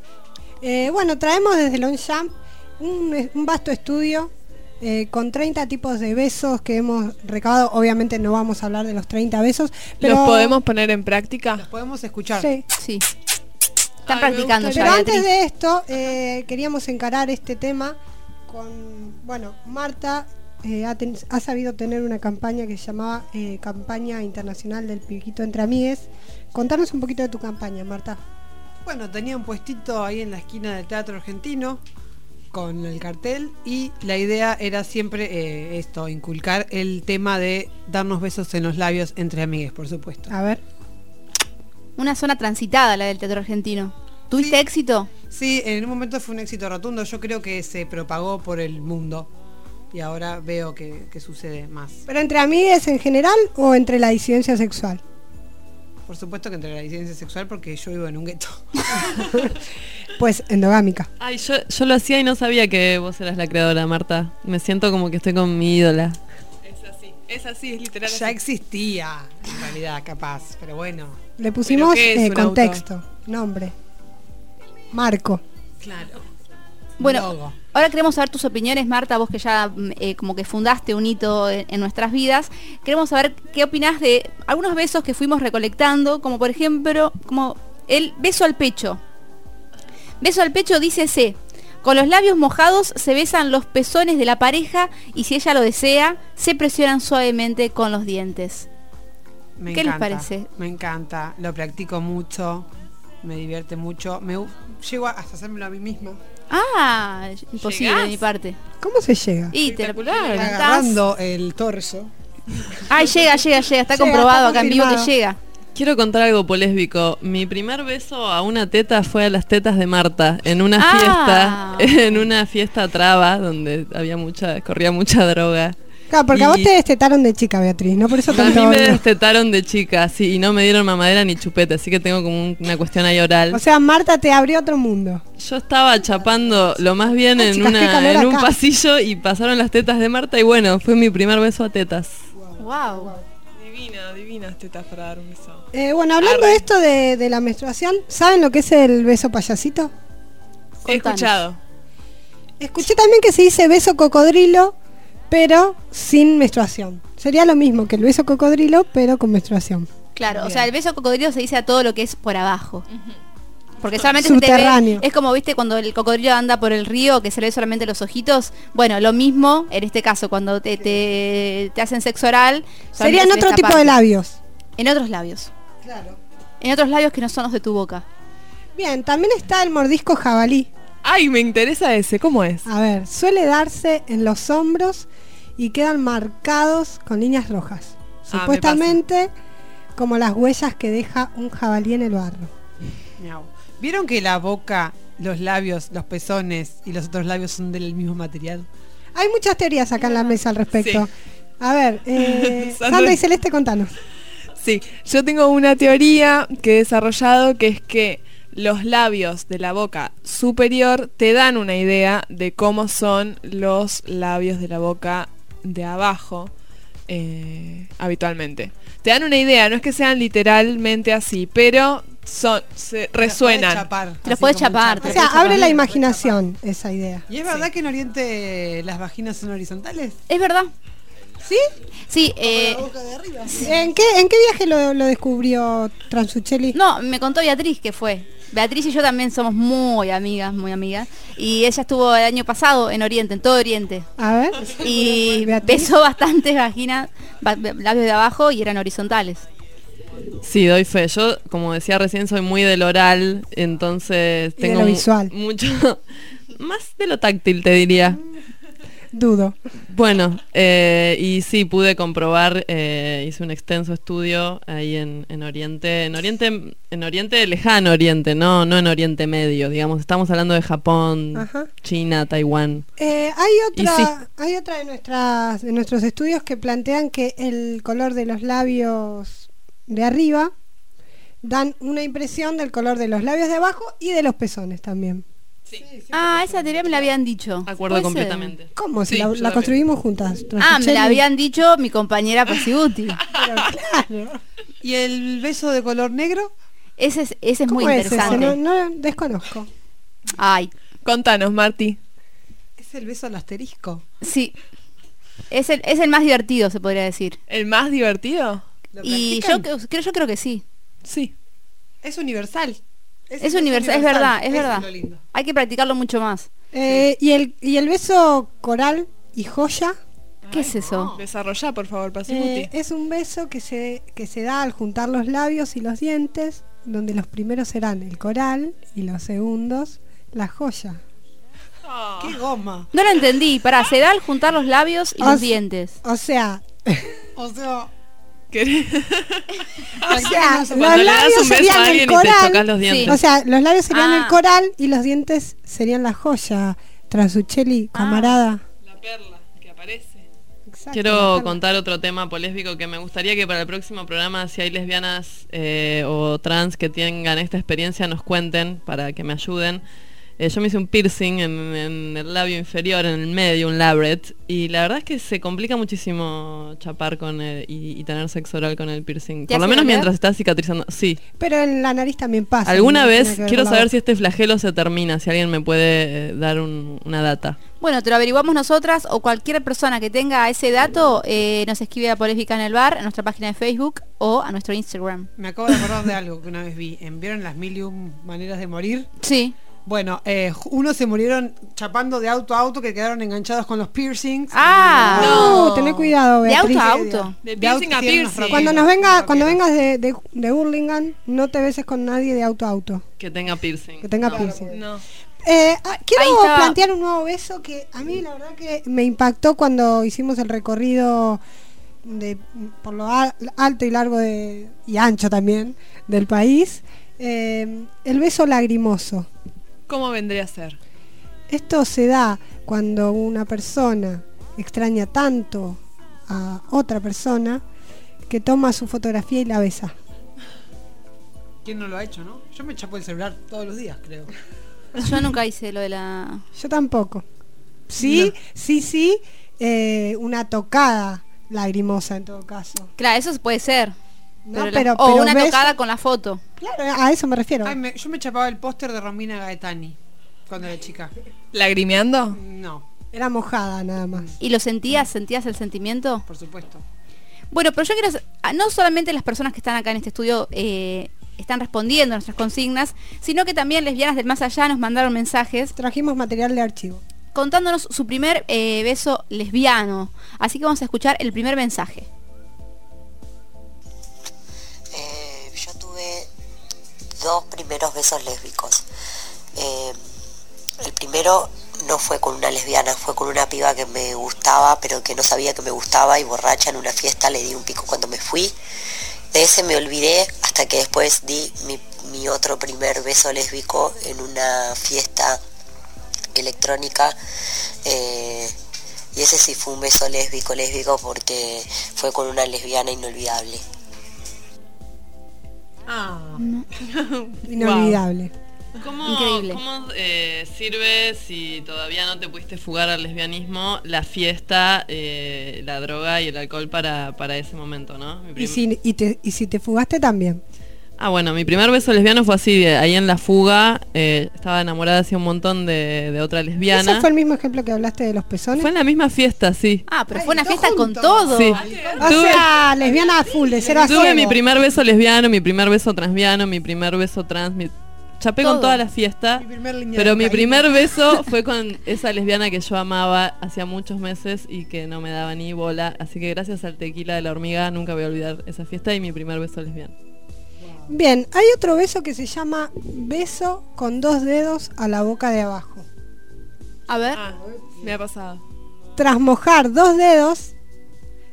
Eh, bueno, traemos desde Longchamp un, un vasto estudio eh, con 30 tipos de besos que hemos recabado. Obviamente no vamos a hablar de los 30 besos, pero ¿Los podemos poner en práctica? Podemos escuchar. Sí. Sí. Están practicando ya. Pero antes de esto, eh, queríamos encarar este tema con, bueno, Marta eh, ha, ten- ha sabido tener una campaña que se llamaba eh, Campaña Internacional del Piquito Entre Amigues. Contanos un poquito de tu campaña, Marta. Bueno, tenía un puestito ahí en la esquina del Teatro Argentino con el cartel y la idea era siempre eh, esto, inculcar el tema de darnos besos en los labios entre amigues, por supuesto. A ver. Una zona transitada, la del teatro argentino. ¿Tuviste éxito? Sí, en un momento fue un éxito rotundo, yo creo que se propagó por el mundo y ahora veo que, que sucede más. ¿Pero entre amigues en general o entre la disidencia sexual? Por supuesto que entre la disidencia sexual porque yo vivo en un gueto. [laughs] Pues endogámica. Ay, yo, yo lo hacía y no sabía que vos eras la creadora, Marta. Me siento como que estoy con mi ídola. Es así, es así, es literal. Ya existía, en realidad, capaz, pero bueno. Le pusimos eh, contexto, nombre, marco. Claro. Bueno, Logo. ahora queremos saber tus opiniones, Marta, vos que ya mm, eh, como que fundaste un hito en, en nuestras vidas. Queremos saber qué opinás de algunos besos que fuimos recolectando, como por ejemplo, como el beso al pecho. Beso al pecho dice C. Con los labios mojados se besan los pezones de la pareja y si ella lo desea, se presionan suavemente con los dientes. Me ¿Qué les encanta, parece? Me encanta, lo practico mucho, me divierte mucho, me gu- llego a- hasta hacérmelo a mí misma. Ah, imposible de mi parte. ¿Cómo se llega? Y te lo. Agarrando el torso. Ay, llega, llega, llega. Está Llega, comprobado está acá en vivo que llega. Quiero contar algo polésbico. Mi primer beso a una teta fue a las tetas de Marta, en una Ah. fiesta, [laughs] en una fiesta traba, donde había mucha, corría mucha droga. Claro, porque a vos te destetaron de chica, Beatriz, ¿no? Por eso A mí me destetaron de chica, sí, y no me dieron mamadera ni chupete, así que tengo como un- una cuestión ahí oral. O sea, Marta te abrió otro mundo. Yo estaba chapando lo más bien Ay, en, chicas, qué una, calor en un acá. pasillo y pasaron las tetas de Marta y bueno, fue mi primer beso a tetas. Wow. Divina, divinas tetas para dar un beso. Eh, bueno, hablando Arre. de esto de, de la menstruación, ¿saben lo que es el beso payasito? He escuchado. Escuché también que se dice beso cocodrilo, pero sin menstruación. Sería lo mismo que el beso cocodrilo, pero con menstruación. Claro, o sea, el beso cocodrilo se dice a todo lo que es por abajo. Porque solamente se te ve- Subterráneo. es como, viste, cuando el cocodrilo anda por el río, que se le ve solamente los ojitos. Bueno, lo mismo en este caso, cuando te, te, te hacen sexo oral. Serían otro tipo de labios. En otros labios. Claro. En otros labios que no son los de tu boca. Bien, también está el mordisco jabalí. Ay, me interesa ese, ¿cómo es? A ver, suele darse en los hombros y quedan marcados con líneas rojas. Ah, me Supuestamente como las huellas que deja un jabalí en el barro. Miau. ¿Vieron que la boca, los labios, los pezones y los otros labios son del mismo material? Hay muchas teorías acá en la mesa al respecto. Sí. A ver, eh, [laughs] Sandra- Sandra y Celeste, contanos. Sí, yo tengo una teoría que he desarrollado que es que los labios de la boca superior te dan una idea de cómo son los labios de la boca de abajo eh, habitualmente. Te dan una idea, no es que sean literalmente así, pero son se resuenan. Los puedes chapar. O sea, abre la imaginación esa idea. ¿Y es verdad que en Oriente las vaginas son horizontales? Es verdad. ¿Sí? Sí, eh, ¿En qué, ¿En qué viaje lo, lo descubrió Transuccelli? No, me contó Beatriz que fue. Beatriz y yo también somos muy amigas, muy amigas. Y ella estuvo el año pasado en Oriente, en todo Oriente. A ver. Y Beatriz. besó bastantes vaginas, va- labios de abajo y eran horizontales. Sí, doy fe. Yo, como decía recién, soy muy del oral, entonces Y de tengo lo visual. mucho [laughs] más de lo táctil, te diría. Dudo. Bueno, eh, y sí, pude comprobar, eh, hice un extenso estudio ahí en, en Oriente, en Oriente, en Oriente lejano Oriente, no, no en Oriente Medio, digamos, estamos hablando de Japón, Ajá. China, Taiwán. Eh, hay otra, hay otra de nuestras, de nuestros estudios que plantean que el color de los labios de arriba dan una impresión del color de los labios de abajo y de los pezones también. Ah, esa teoría me la habían dicho. Acuerdo ¿Puede ser? completamente. ¿Cómo? Si Sí, la, construimos juntas. Ah, me la habían dicho mi compañera Pasibuti. [laughs] ¿Y el beso de color negro? Ese es, ese es muy interesante. No, no desconozco. Ay, Contanos, Marti. Es el beso al asterisco. sí. Es el, es el más divertido, se podría decir. ¿El más divertido? Y yo, creo- creo, yo creo que sí. Sí. Es universal. Es, universal, es verdad, es verdad. lo lindo. Hay que practicarlo mucho más. Eh, ¿y, el, ¿Y el beso coral y joya? ¿Qué es eso? Desarrollá, por favor. Eh, es un beso que se, que se da al juntar los labios y los dientes, donde los primeros serán el coral y los segundos la joya. ¡Qué goma! No lo entendí. Pará, se da al juntar los labios y O los dientes. O sea, [laughs] O sea, [laughs] o sea los labios serían el coral. dientes. O sea, los labios serían Ah. el coral y los dientes serían la joya. Transuchelli, camarada. La perla que aparece. Exacto, Quiero contar otro tema polésbico que me gustaría que para el próximo programa, si hay lesbianas eh, o trans que tengan esta experiencia, nos cuenten para que me ayuden. Eh, yo me hice un piercing en, en el labio inferior, en el medio, un labret, y la verdad es que se complica muchísimo chapar con el- y, y tener sexo oral con el piercing. ¿Te Por lo menos mientras está cicatrizando. Sí. Pero en la nariz también pasa. Alguna no vez quiero saber si este flagelo se termina, si alguien me puede eh, dar un- una data. Bueno, te lo averiguamos nosotras o cualquier persona que tenga ese dato eh, nos escribe a Poléfica en el Bar, a nuestra página de Facebook o a nuestro Instagram. me acabo de acordar de algo que una vez vi. ¿En- ¿Vieron las mil y un maneras de morir? Sí. Bueno, eh, unos se murieron chapando de auto a auto que quedaron enganchados con los piercings. Ah, No, tené cuidado, De Beatriz. auto a auto. De De piercing a auto unos piercing. Cuando nos venga, no cuando vengas de, de, de Hurlingham, no te beses con nadie de auto a auto. Que tenga piercing. Que tenga No. piercing. No. Eh, ah, quiero plantear un nuevo beso que a mí la verdad que me impactó cuando hicimos el recorrido de, por lo al- alto y largo de, y ancho también del país. Eh, el beso lagrimoso. ¿Cómo vendría a ser? Esto se da cuando una persona extraña tanto a otra persona que toma su fotografía y la besa. ¿Quién no lo ha hecho, no? Yo me chapo el celular todos los días, creo. Yo nunca hice lo de la... Yo tampoco. Sí, sí, sí, eh, una tocada lagrimosa en todo caso. Claro, eso puede ser. No, pero- o pero una tocada con la foto. Claro, a eso me refiero. Ay, me- yo me chapaba el póster de Romina Gaetani cuando era chica. ¿Lagrimeando? No, Era mojada nada más. ¿Y lo sentías? ¿Sentías el sentimiento? por supuesto. Bueno, pero yo quiero... ah, No solamente las personas que están acá en este estudio eh, están respondiendo a nuestras consignas, sino que también lesbianas del más allá nos mandaron mensajes Trajimos material de archivo. contándonos su primer eh, beso lesbiano. Así que vamos a escuchar el primer mensaje. Dos primeros besos lésbicos. Eh, el primero no fue con una lesbiana, fue con una piba que me gustaba, pero que no sabía que me gustaba y borracha en una fiesta le di un pico cuando me fui. De ese me olvidé hasta que después di mi, otro primer beso lésbico en una fiesta electrónica. eh, y ese sí fue un beso lésbico, lésbico, porque fue con una lesbiana inolvidable. Ah, [laughs] Inolvidable. ¿Cómo, Increíble. cómo, eh, sirve si todavía no te pudiste fugar al lesbianismo la fiesta, eh, la droga y el alcohol para, para ese momento, no? Y si, y, te- y si te fugaste también. Ah, bueno, mi primer beso lesbiano fue así, de- ahí en la fuga, eh, estaba enamorada hacía un montón de, de otra lesbiana. ¿Ese fue el mismo ejemplo que hablaste de los pezones? Fue en la misma fiesta, sí. Ah, pero Ay, fue una fiesta con todo. Sí. O Tuve- sea, lesbiana a full, de cero a Tuve cero. mi primer beso lesbiano, mi primer beso transviano, mi primer beso trans, mi... chapé Todo. con toda la fiesta. mi primer línea Pero mi primer beso [laughs] fue con esa lesbiana que yo amaba hacía muchos meses y que no me daba ni bola. Así que gracias al tequila de la hormiga nunca voy a olvidar esa fiesta y mi primer beso lesbiano. Bien, hay otro beso que se llama beso con dos dedos a la boca de abajo. A ver. Ah, me ha pasado. Tras mojar dos dedos,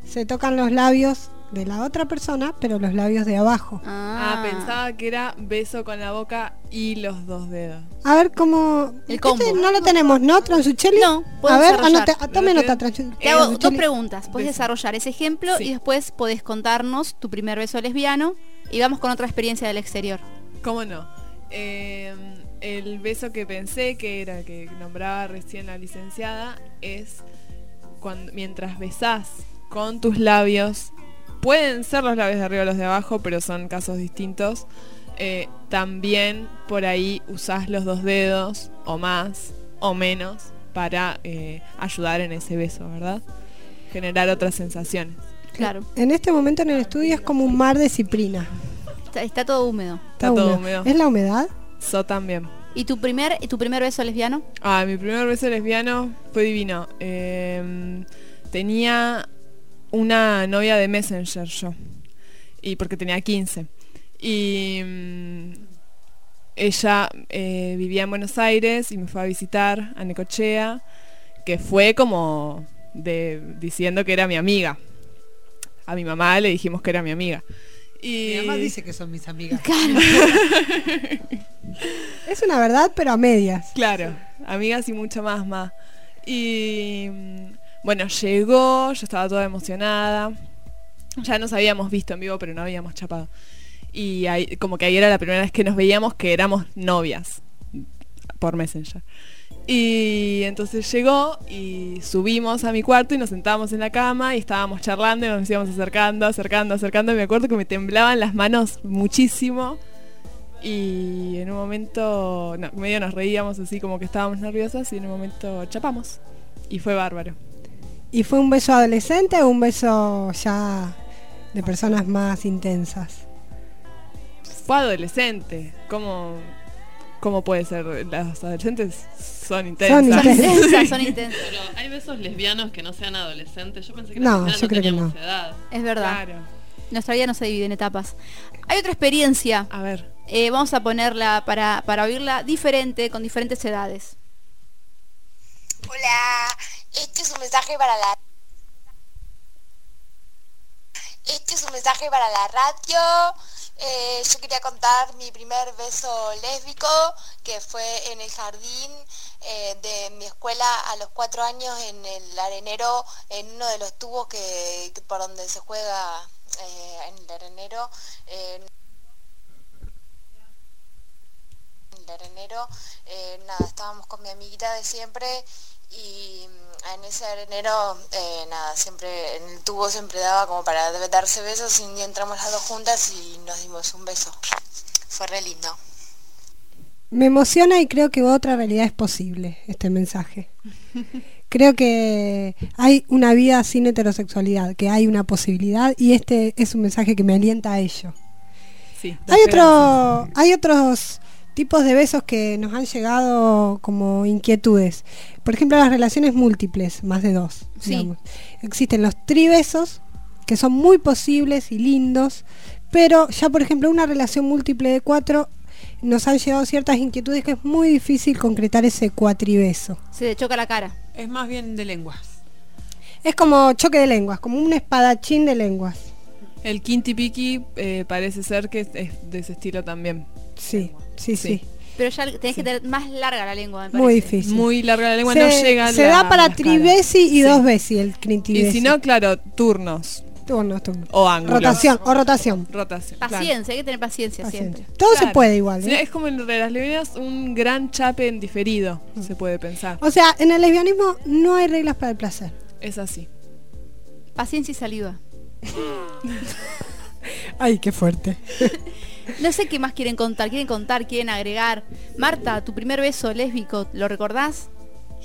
se tocan los labios de la otra persona, pero los labios de abajo. Ah, pensaba que era beso con la boca y los dos dedos. A ver cómo... El Este combo. no lo tenemos, ¿no, Transuchelli? No, A ver, anote, tome nota, Transu- Te hago dos Transuchelli. preguntas. Puedes desarrollar ese ejemplo y después podés contarnos tu primer beso lesbiano y vamos con otra experiencia del exterior. ¿Cómo no? Eh, el beso que pensé, que era que nombraba recién la licenciada, es cuando, mientras besás con tus labios, pueden ser los labios de arriba o los de abajo, pero son casos distintos. eh, también por ahí usás los dos dedos o más o menos para eh, ayudar en ese beso, ¿verdad? Generar otras sensaciones. Claro. En este momento en el estudio es como un mar de ciprina. Está, está todo húmedo. Está todo húmedo. ¿Es la humedad? So también. ¿Y tu primer, tu primer beso lesbiano? Ah, mi primer beso lesbiano fue divino. Eh, tenía una novia de Messenger yo. Y porque tenía 15. Y mm, ella eh, vivía en Buenos Aires y me fue a visitar a Necochea, que fue como de, diciendo que era mi amiga. A mi mamá le dijimos que era mi amiga. Y Mi mamá dice que son mis amigas. [laughs] Es una verdad, pero a medias. Claro, amigas y mucho más más. Y mm, bueno, llegó, yo estaba toda emocionada. Ya nos habíamos visto en vivo, pero no habíamos chapado. Y ahí, como que ahí era la primera vez que nos veíamos que éramos novias por Messenger. Y entonces llegó y subimos a mi cuarto y nos sentábamos en la cama y estábamos charlando y nos íbamos acercando, acercando, acercando. Y me acuerdo que me temblaban las manos muchísimo. Y en un momento, no, medio nos reíamos así como que estábamos nerviosas y en un momento chapamos. Y fue bárbaro. ¿Y fue un beso adolescente o un beso ya de personas más intensas? Fue adolescente. ¿Cómo, cómo puede ser? Las adolescentes son intensas. Son intensas. son [laughs] intensas. Pero hay besos lesbianos que no sean adolescentes. Yo pensé que No, las yo creo que teníamos no. edad. Es verdad. Claro. Nuestra vida no se divide en etapas. Hay otra experiencia. A ver. Eh, vamos a ponerla para, para oírla diferente, con diferentes edades. Hola, este es un mensaje para la... Este es un mensaje para la radio. Eh, yo quería contar mi primer beso lésbico, que fue en el jardín eh, de mi escuela a los cuatro años en el arenero, en uno de los tubos que, por donde se juega eh, en el arenero. en el arenero, nada, estábamos con mi amiguita de siempre y mm, en ese arenero, eh, nada, siempre en el tubo siempre daba como para darse besos y un día entramos las dos juntas y nos dimos un beso. Fue re lindo. Me emociona y creo que otra realidad es posible este mensaje. [laughs] Creo que hay una vida sin heterosexualidad, que hay una posibilidad y este es un mensaje que me alienta a ello. Sí, Hay otro, hay otros tipos de besos que nos han llegado como inquietudes. Por ejemplo, las relaciones múltiples, más de dos. Sí. digamos. Existen los tribesos, que son muy posibles y lindos, pero ya por ejemplo una relación múltiple de cuatro nos han llegado ciertas inquietudes que es muy difícil concretar ese cuatribeso. Se le choca la cara. Es más bien de lenguas. Es como choque de lenguas, como un espadachín de lenguas. El Kinty Piki eh, parece ser que es, es de ese estilo también. Sí, sí, sí. Pero ya tenés que tener más larga la lengua, me parece. Muy difícil. Muy larga la lengua, se, no llega Se la- da para tribesi y Sí. dos besi el Y crintibesi. si no, claro, turnos. Turnos, turnos. O ángulos. Rotación, o rotación. Rotación. claro. Paciencia, hay que tener paciencia, siempre. Todo se puede igual. ¿eh? es como en las lesbianas un gran chape en diferido, se puede pensar. O sea, en el lesbianismo no hay reglas para el placer. Es así. Paciencia y saliva. [laughs] Ay, qué fuerte. [laughs] No sé qué más quieren contar. ¿Quieren contar? ¿Quieren agregar? Marta, tu primer beso lésbico, ¿lo recordás?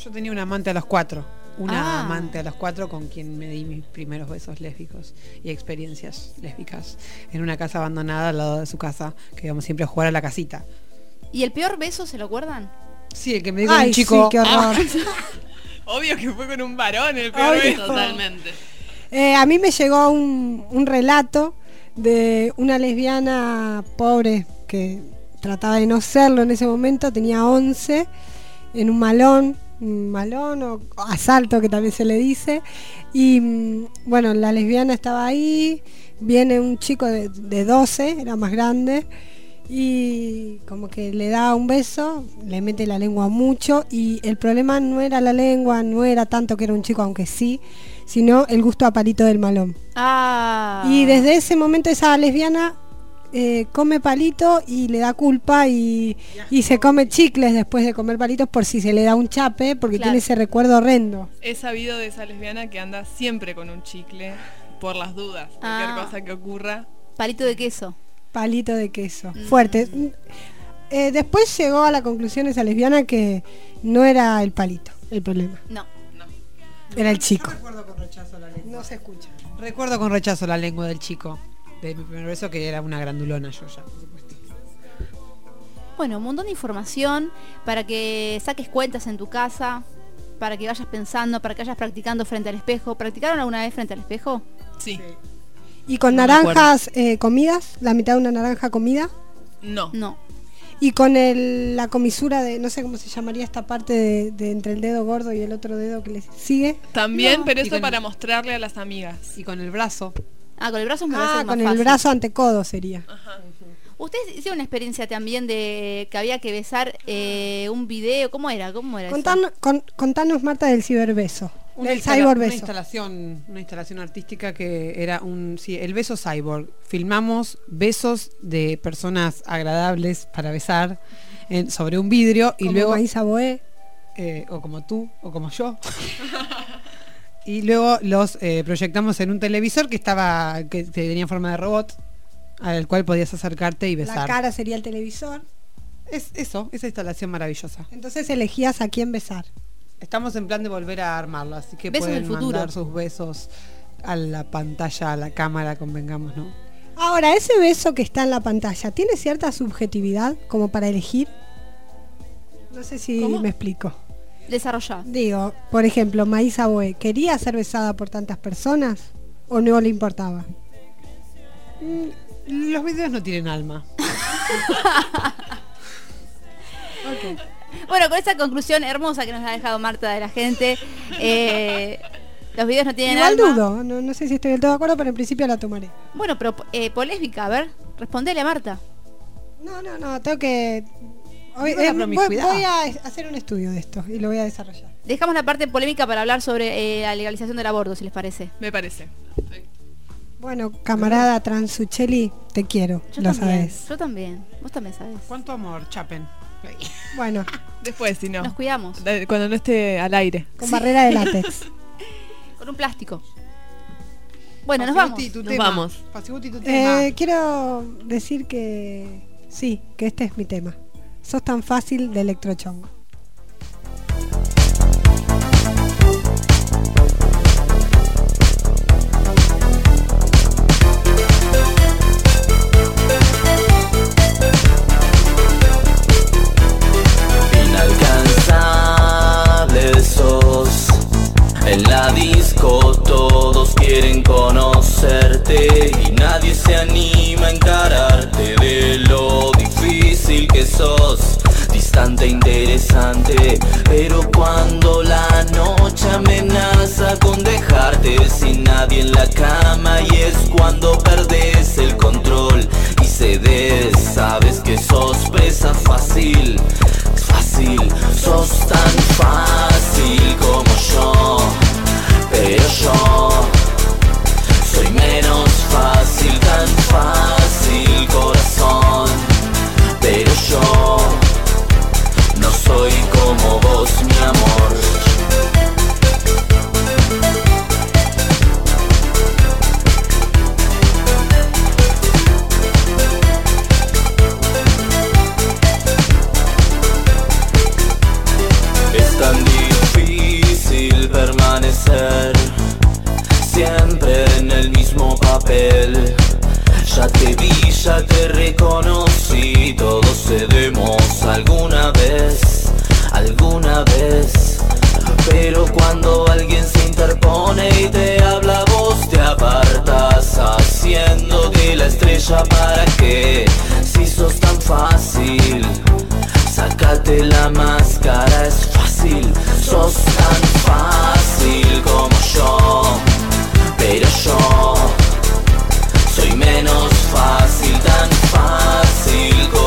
Yo tenía un amante a los cuatro. Una Ah. amante a los cuatro con quien me di mis primeros besos lésbicos y experiencias lésbicas en una casa abandonada al lado de su casa, que íbamos siempre a jugar a la casita. ¿Y el peor beso se lo acuerdan? Sí, el que me dio Ay, un chico. sí, qué horror. [laughs] Obvio que fue con un varón el peor Obvio. beso. Totalmente. Eh, a mí me llegó un, un relato de una lesbiana pobre que trataba de no serlo en ese momento, tenía 11, en un malón, malón o asalto que también se le dice. Y mm, bueno, la lesbiana estaba ahí, viene un chico de, de 12, era más grande, y como que le da un beso, le mete la lengua mucho y el problema no era la lengua, no era tanto que era un chico, aunque sí, sino el gusto a palito del malón. Ah. Y desde ese momento esa lesbiana eh, come palito y le da culpa y, y se come chicles después de comer palitos por si se le da un chape, porque Claro. tiene ese recuerdo horrendo. He sabido de esa lesbiana que anda siempre con un chicle por las dudas. Cualquier Ah. cosa que ocurra. Palito de queso. Palito de queso, fuerte. Eh, después llegó a la conclusión esa lesbiana que no era el palito el problema, No. Era el chico. No se escucha. Recuerdo con rechazo la lengua del chico. De mi primer beso que era una grandulona yo ya, por supuesto. Bueno, un montón de información para que saques cuentas en tu casa, para que vayas pensando, para que vayas practicando frente al espejo. ¿Practicaron alguna vez frente al espejo? Sí. Y con No naranjas eh, comidas, la mitad de una naranja comida. No. No. Y con el, la comisura de, no sé cómo se llamaría esta parte de, de entre el dedo gordo y el otro dedo que le sigue. También, No. pero eso para mostrarle a las amigas. Y con el brazo. Ah, con el brazo me Ah, con el fácil. brazo ante codo sería. Ustedes hicieron una experiencia también de que había que besar eh, un video. ¿Cómo era? ¿Cómo era? eso? Contan- con- contanos, Marta, del ciberbeso. Una, del instala- cyborg una beso. instalación, una instalación artística que era un sí, el beso cyborg. Filmamos besos de personas agradables para besar en- sobre un vidrio y Como luego Maísa Boé. eh, o como tú o como yo. [laughs] y luego los eh, proyectamos en un televisor que estaba que, que tenía forma de robot al cual podías acercarte y La besar. cara sería el televisor. Es eso, esa instalación maravillosa. Entonces elegías a quién besar. Estamos en plan de volver a armarlo, así que Besos pueden del futuro. mandar sus besos a la pantalla, a la cámara, convengamos, ¿no? Ahora, ese beso que está en la pantalla, ¿tiene cierta subjetividad como para elegir? No sé si ¿Cómo? me explico. Desarrollá. Digo, por ejemplo, Maísa Boé, ¿quería ser besada por tantas personas o no le importaba? Mm, Los videos no tienen alma. [laughs] [laughs] Bueno, con esa conclusión hermosa que nos ha dejado Marta de la gente, eh, los videos no tienen Igual alma. dudo, no, no sé si estoy del todo de acuerdo, pero en principio la tomaré. Bueno, pero eh, polésbica, a ver, respondele a Marta. No, no, no, tengo que... hoy- eh, voy, a hacer un estudio de esto y lo voy a desarrollar. Dejamos la parte polémica para hablar sobre eh, la legalización del aborto, si les parece. Me parece. Bueno, camarada Transucheli, te quiero, Yo lo también, sabes. yo también. Vos también sabes. ¿Cuánto amor, Chapen? Bueno, [laughs] Después, si no. Nos cuidamos. Da- Cuando no esté al aire. con barrera de látex. [laughs] Con un plástico. Bueno, nos Pasibuti, vamos. tu Nos tema. vamos. Pasibuti, tu tema. Eh, quiero decir que sí, que este es mi tema. Sos tan fácil de electrochongo. Disco todos quieren conocerte Y nadie se anima a encararte De lo difícil que sos. Distante, interesante Pero cuando la noche amenaza con dejarte Sin nadie en la cama Y es cuando perdes el control Y cedes. Sabes que sos presa fácil fácil, sos tan fácil como yo, pero yo soy menos fácil, tan fácil Ya te vi, ya te reconocí, todos cedemos alguna vez, alguna vez. Pero cuando alguien se interpone y te habla, vos te apartas haciéndote la estrella para que, si sos tan fácil, sácate la máscara, es fácil, sos tan fácil como yo, pero yo soy menos fácil, tan fácil.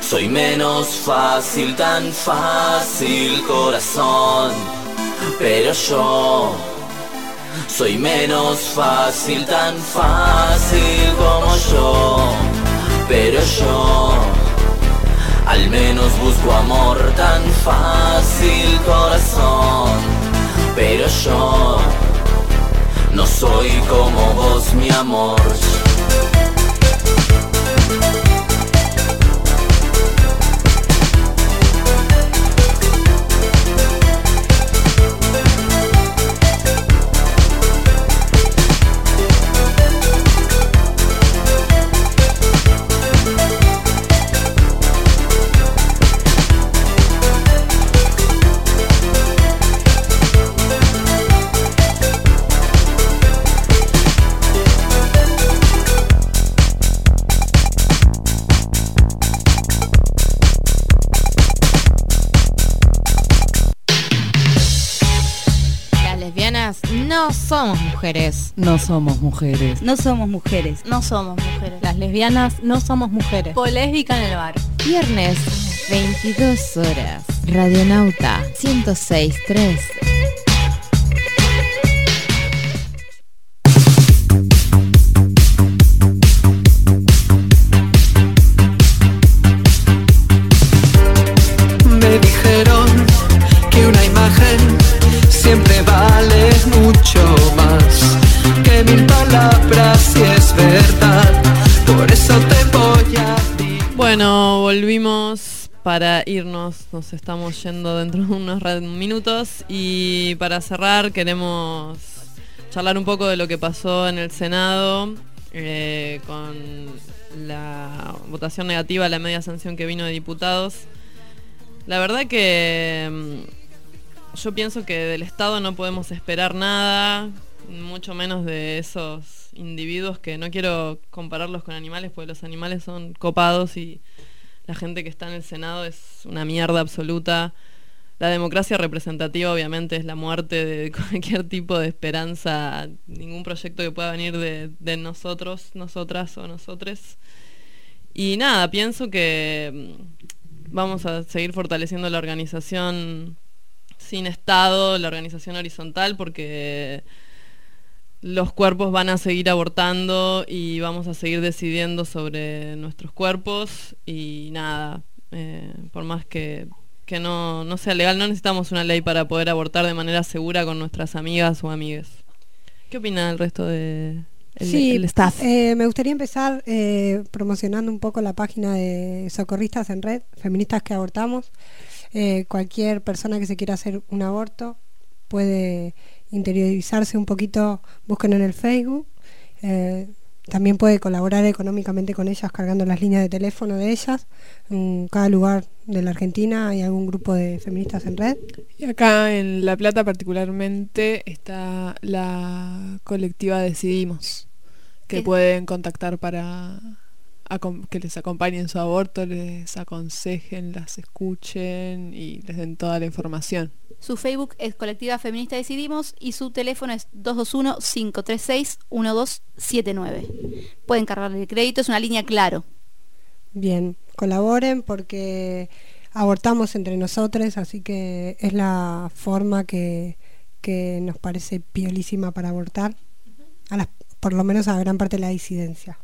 Soy menos fácil, tan fácil corazón, pero yo soy menos fácil, tan fácil como yo, pero yo al menos busco amor tan fácil corazón, pero yo no soy como vos mi amor. Mujeres. No somos mujeres. No somos mujeres. No somos mujeres. Las lesbianas no somos mujeres. Polésbica en el bar. Viernes, 22 horas. Radionauta 106.3. Bueno, volvimos para irnos, nos estamos yendo dentro de unos minutos y para cerrar queremos charlar un poco de lo que pasó en el Senado eh, con la votación negativa la media sanción que vino de diputados. La verdad que mm, yo pienso que del Estado no podemos esperar nada, mucho menos de esos individuos que no quiero compararlos con animales, porque los animales son copados y la gente que está en el Senado es una mierda absoluta. La democracia representativa obviamente es la muerte de [laughs] cualquier tipo de esperanza, ningún proyecto que pueda venir de, nosotros, nosotras o nosotres. Y nada, pienso que mm, vamos a seguir fortaleciendo la organización sin Estado, la organización horizontal, porque los cuerpos van a seguir abortando y vamos a seguir decidiendo sobre nuestros cuerpos y nada, eh, por más que, que no, no sea legal, no necesitamos una ley para poder abortar de manera segura con nuestras amigas o amigues. ¿Qué opina el resto de el, sí, el staff? eh, me gustaría empezar eh, promocionando un poco la página de Socorristas en Red, Feministas que Abortamos. Eh, cualquier persona que se quiera hacer un aborto puede interiorizarse un poquito, busquen en el Facebook. Eh, también puede colaborar económicamente con ellas cargando las líneas de teléfono de ellas. En cada lugar de la Argentina hay algún grupo de feministas en red. Y acá en La Plata particularmente está la colectiva Decidimos, que ¿Qué? pueden contactar para que les acompañen su aborto, les aconsejen, las escuchen y les den toda la información. Su Facebook es Colectiva Feminista Decidimos y su teléfono es 221-536-1279. Pueden cargarle el crédito, es una línea claro. Bien, colaboren porque abortamos entre nosotros, así que es la forma que, que nos parece piolísima para abortar, a las, por lo menos a gran parte de la disidencia.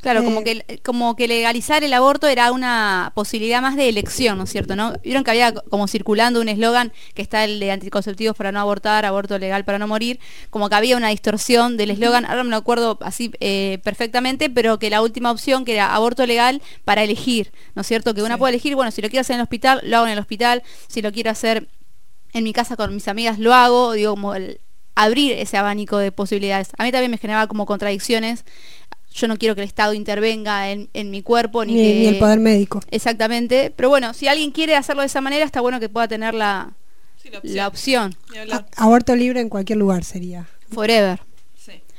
Claro, Eh, como que como que legalizar el aborto era una posibilidad más de elección, ¿no es cierto? ¿no? Vieron que había como circulando un eslogan que está el de anticonceptivos para no abortar, aborto legal para no morir, como que había una distorsión del eslogan, ahora no me lo acuerdo así eh, perfectamente, pero que la última opción que era aborto legal para elegir, ¿no es cierto? Que una puede elegir, bueno, si lo quiero hacer en el hospital, lo hago en el hospital, si lo quiero hacer en mi casa con mis amigas, lo hago, digo, como el- abrir ese abanico de posibilidades. A mí también me generaba como contradicciones. Yo no quiero que el Estado intervenga en, en mi cuerpo ni, Ni, que- ni el poder médico. Exactamente. Pero bueno, si alguien quiere hacerlo de esa manera, está bueno que pueda tener la, la opción. A- aborto libre en cualquier lugar sería. Forever.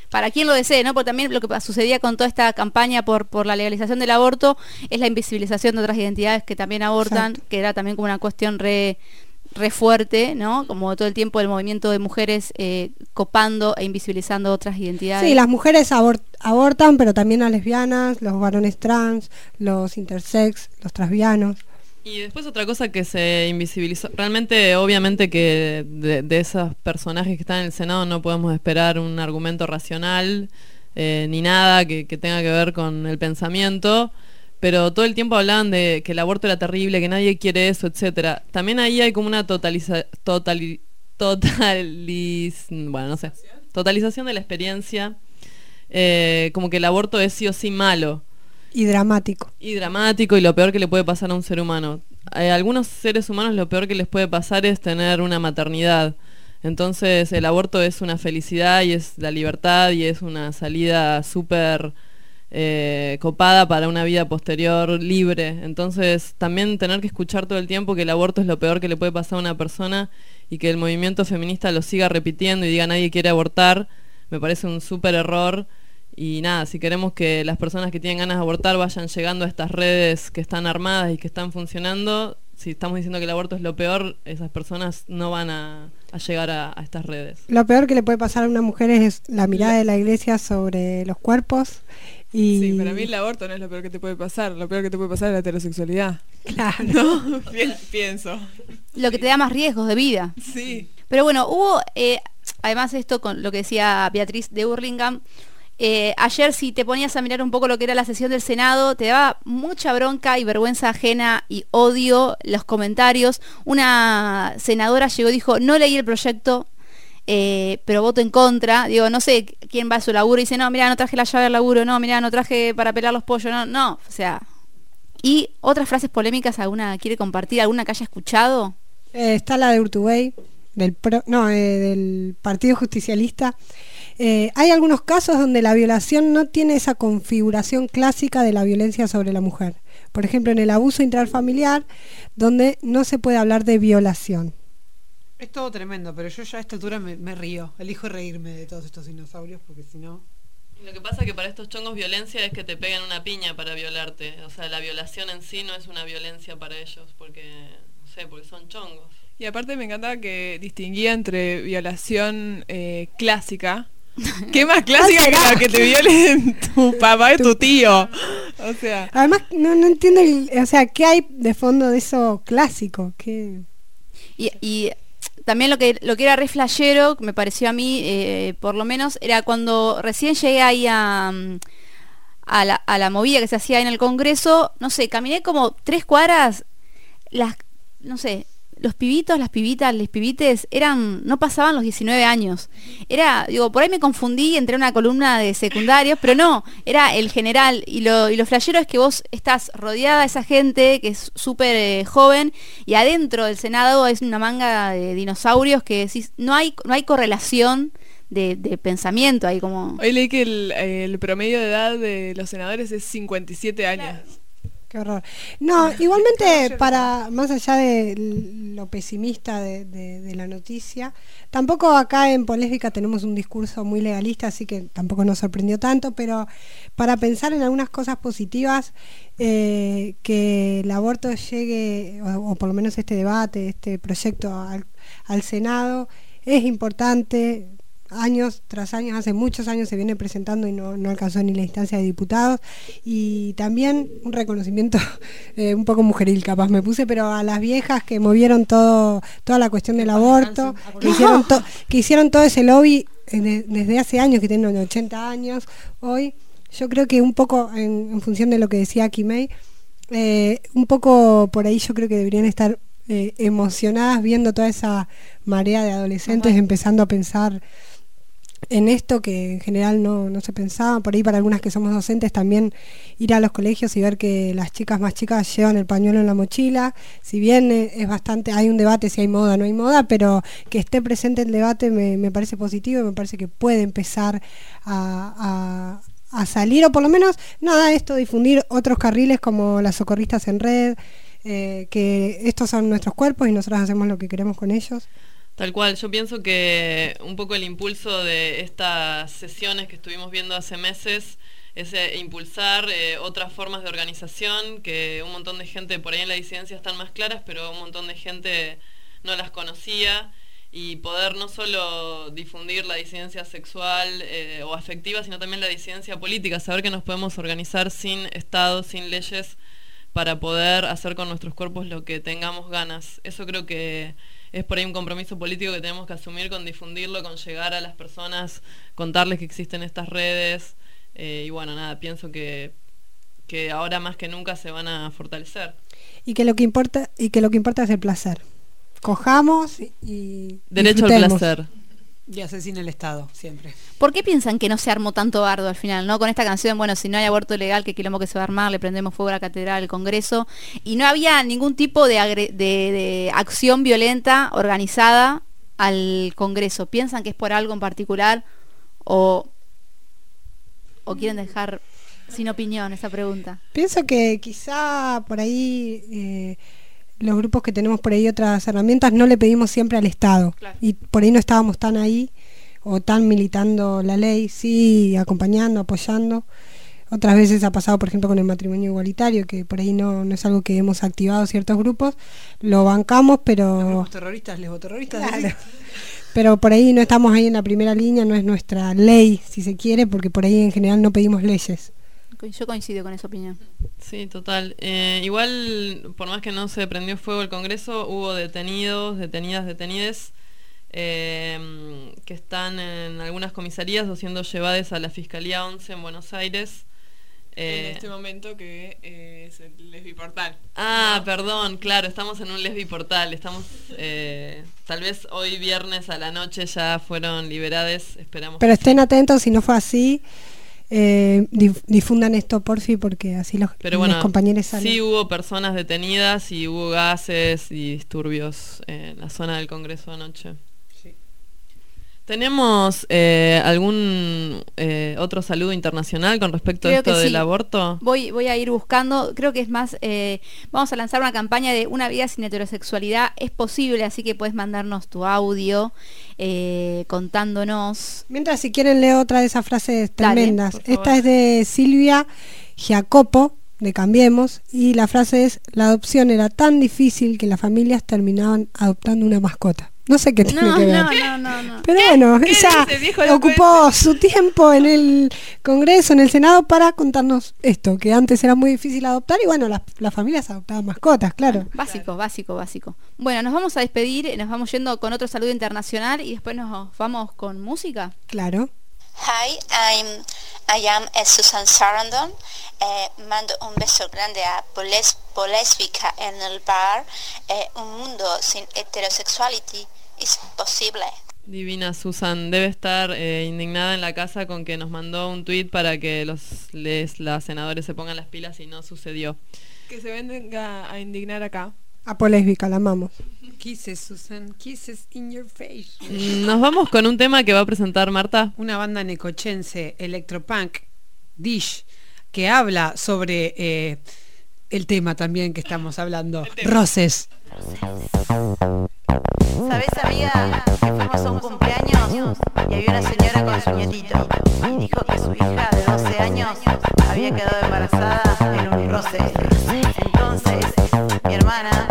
Para quien lo desee, ¿no? Porque también lo que sucedía con toda esta campaña por, por la legalización del aborto es la invisibilización de otras identidades que también abortan, que era también como una cuestión re re fuerte, ¿no? Como todo el tiempo el movimiento de mujeres eh, copando e invisibilizando otras identidades. Sí, las mujeres abor- abortan, pero también las lesbianas, los varones trans, los intersex, los transvianos. Y después otra cosa que se invisibilizó, realmente obviamente que de, de esos personajes que están en el Senado no podemos esperar un argumento racional eh, ni nada que, que tenga que ver con el pensamiento, pero todo el tiempo hablaban de que el aborto era terrible, que nadie quiere eso, etcétera. También ahí hay como una totaliza, totali- totaliz, bueno, no sé, totalización de la experiencia, eh, como que el aborto es sí o sí malo Y dramático. y dramático y lo peor que le puede pasar a un ser humano. A algunos seres humanos lo peor que les puede pasar es tener una maternidad. Entonces el aborto es una felicidad y es la libertad y es una salida súper eh, copada para una vida posterior libre. Entonces también tener que escuchar todo el tiempo que el aborto es lo peor que le puede pasar a una persona y que el movimiento feminista lo siga repitiendo y diga nadie quiere abortar, me parece un súper error. Y nada, si queremos que las personas que tienen ganas de abortar vayan llegando a estas redes que están armadas y que están funcionando, si estamos diciendo que el aborto es lo peor, esas personas no van a, a llegar a, a estas redes. Lo peor que le puede pasar a una mujer es la mirada de la iglesia sobre los cuerpos. Y Sí, para mí el aborto no es lo peor que te puede pasar. Lo peor que te puede pasar es la heterosexualidad. Claro. Pienso. Lo que te da más riesgos de vida. Sí. Pero bueno, hubo, eh, además esto con lo que decía Beatriz de Burlingame, eh, ayer si te ponías a mirar un poco lo que era la sesión del Senado, te daba mucha bronca y vergüenza ajena y odio los comentarios. Una senadora llegó y dijo, no leí el proyecto, eh, pero voto en contra. Digo, no sé quién va a su laburo y dice, no, mira, no traje la llave al laburo, no, mira, no traje para pelar los pollos, no, no, o sea. Y otras frases polémicas, ¿alguna quiere compartir? ¿Alguna que haya escuchado? Eh, está la de Urtubey, del pro- no, eh, del Partido Justicialista. Eh, hay algunos casos donde la violación no tiene esa configuración clásica de la violencia sobre la mujer. Por ejemplo, en el abuso intrafamiliar, donde no se puede hablar de violación. Es todo tremendo, pero yo ya a esta altura me, me río. Elijo reírme de todos estos dinosaurios porque si no... Lo que pasa que para estos chongos violencia es que te pegan una piña para violarte. O sea, la violación en sí no es una violencia para ellos, porque, no sé, porque son chongos. Y aparte me encantaba que distinguía entre violación eh, clásica. [laughs] ¿Qué más clásica que la que te violen [laughs] tu papá y tu tío? O sea, Además, no, no entiendo, el- o sea, ¿qué hay de fondo de eso clásico? ¿Qué? Y, y también lo que, lo que era re flashero, me pareció a mí, eh, por lo menos, era cuando recién llegué ahí a, mm, a, la, a la movida que se hacía en el Congreso, no sé, caminé como tres cuadras, las, no sé, los pibitos, las pibitas, les pibites, eran, no pasaban los 19 años. Era, digo, por ahí me confundí entre una columna de secundarios, pero no, era el general. Y lo, y lo flashero es que vos estás rodeada de esa gente que es súper eh, joven y adentro del Senado es una manga de dinosaurios que decís, no hay, no hay correlación de, de pensamiento ahí como... hoy leí que el, el promedio de edad de los senadores es 57 años. Qué horror. No, [laughs] igualmente, para más allá de lo pesimista de, de- de la noticia, tampoco acá en Polésbica tenemos un discurso muy legalista, así que tampoco nos sorprendió tanto, pero para pensar en algunas cosas positivas, eh, que el aborto llegue, o, o por lo menos este debate, este proyecto al, al Senado, es importante. Años tras años, hace muchos años se viene presentando y no, no alcanzó ni la instancia de diputados. Y también un reconocimiento [laughs] eh, un poco mujeril, capaz me puse, pero a las viejas que movieron todo, toda la cuestión del aborto, que hicieron, to- que hicieron todo ese lobby eh, de- desde hace años, que tienen 80 años hoy. Yo creo que un poco en, en función de lo que decía Kimei, eh, un poco por ahí yo creo que deberían estar eh, emocionadas viendo toda esa marea de adolescentes empezando a pensar en esto que en general no, no se pensaba, por ahí para algunas que somos docentes también ir a los colegios y ver que las chicas más chicas llevan el pañuelo en la mochila, si bien es bastante, hay un debate si hay moda o no hay moda, pero que esté presente el debate me, me parece positivo y me parece que puede empezar a, a- a salir, o por lo menos, nada, esto, difundir otros carriles como las socorristas en red, eh, que estos son nuestros cuerpos y nosotros hacemos lo que queremos con ellos. Tal cual, yo pienso que un poco el impulso de estas sesiones que estuvimos viendo hace meses es eh, impulsar eh, otras formas de organización, que un montón de gente por ahí en la disidencia están más claras, pero un montón de gente no las conocía y poder no solo difundir la disidencia sexual eh, o afectiva, sino también la disidencia política, saber que nos podemos organizar sin Estado, sin leyes, para poder hacer con nuestros cuerpos lo que tengamos ganas. Eso creo que es por ahí un compromiso político que tenemos que asumir con difundirlo, con llegar a las personas, contarles que existen estas redes. eh, y bueno, nada, pienso que, que ahora más que nunca se van a fortalecer. Y que lo que importa, y que lo que importa es el placer. Cojamos y-. Derecho al placer. Y asesina el Estado, siempre. ¿Por qué piensan que no se armó tanto bardo al final, no? Con esta canción, bueno, si no hay aborto legal, qué quilombo que se va a armar, le prendemos fuego a la catedral, al Congreso, y no había ningún tipo de, agre- de- de acción violenta organizada al Congreso. ¿Piensan que es por algo en particular o, o quieren dejar sin opinión esa pregunta? Pienso que quizá por ahí eh, los grupos que tenemos por ahí otras herramientas no le pedimos siempre al Estado y por ahí no estábamos tan ahí o tan militando la ley, sí, acompañando, apoyando. Otras veces ha pasado, por ejemplo, con el matrimonio igualitario, que por ahí no, no es algo que hemos activado ciertos grupos, lo bancamos, pero... Los terroristas, lesboterroristas. Claro. decís. [laughs] Pero por ahí no estamos ahí en la primera línea, no es nuestra ley, si se quiere, porque por ahí en general no pedimos leyes. Yo coincido con esa opinión. Sí, total. Eh, igual, por más que no se prendió fuego el Congreso, hubo detenidos, detenidas, detenides, eh, que están en algunas comisarías o siendo llevadas a la Fiscalía 11 en Buenos Aires. Eh, en este momento que eh, es el lesbiportal. Ah, perdón, claro, estamos en un lesbi portal, estamos, eh, tal vez hoy viernes a la noche ya fueron liberadas, esperamos. Pero estén atentos, si no fue así, eh, dif- difundan esto porfi, porque así los, Pero bueno, compañeros salen. sí hubo personas detenidas y hubo gases y disturbios en la zona del Congreso anoche. ¿Tenemos eh, algún eh, otro saludo internacional con respecto a esto del sí. aborto? Voy, voy a ir buscando, creo que es más, eh, vamos a lanzar una campaña de una vida sin heterosexualidad. Es posible, así que puedes mandarnos tu audio eh, contándonos. Mientras, si quieren, leo otra de esas frases tremendas. Esta es de Silvia Giacopo, de Cambiemos, y la frase es, la adopción era tan difícil que las familias terminaban adoptando una mascota. No sé qué tiene No, que ver. no, no, no, no. Pero bueno, ¿Qué ella dice, ocupó su tiempo en el Congreso, en el Senado, para contarnos esto, que antes era muy difícil adoptar y bueno, las, las familias adoptaban mascotas, claro. Básico, básico, básico. Bueno, nos vamos a despedir, nos vamos yendo con otro saludo internacional y después nos vamos con música. Claro. Hi, I'm, I am eh, Susan Sarandon. Eh, mando un beso grande a Poles, Polésbica en el bar. Eh, un mundo sin heterosexuality es posible. Divina Susan debe estar eh, indignada en la casa con que nos mandó un tuit para que los les, las senadores se pongan las pilas y no sucedió. Que se venga a indignar acá. Apolésbica, la amamos. Kisses, Susan, kisses in your face. Mm, Nos vamos con un tema que va a presentar Marta. Una banda necochense, electropunk, Dish, que habla sobre eh, el tema también que estamos hablando, roces. ¿Sabes, amiga, que fuimos a un cumpleaños y había una señora con su nietito y dijo que su hija de 12 años había quedado embarazada en un roce? Entonces, mi hermana,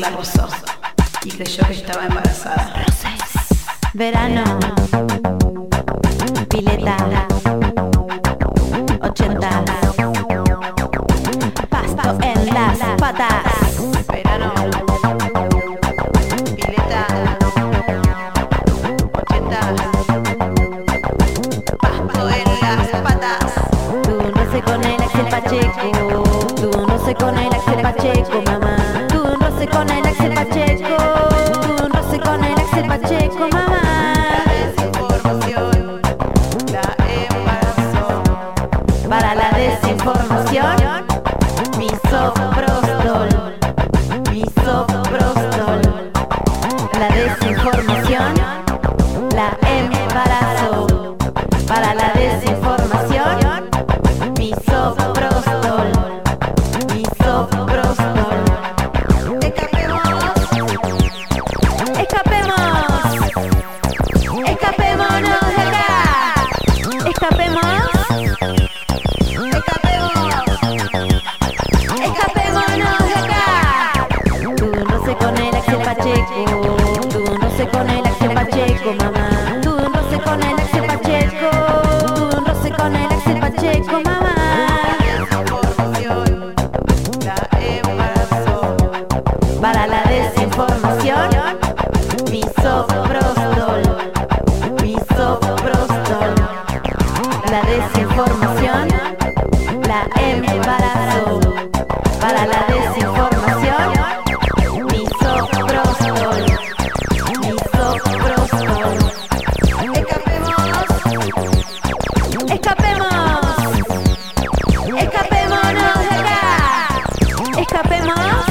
la rozó y creyó que estaba embarazada. Verano, pileta, 80, pasto en las patas. Verano, pileta, 80, pasto en las patas. Tú no sé con el Axel Pacheco, tú no sé con el Axel Pacheco, Chapemans.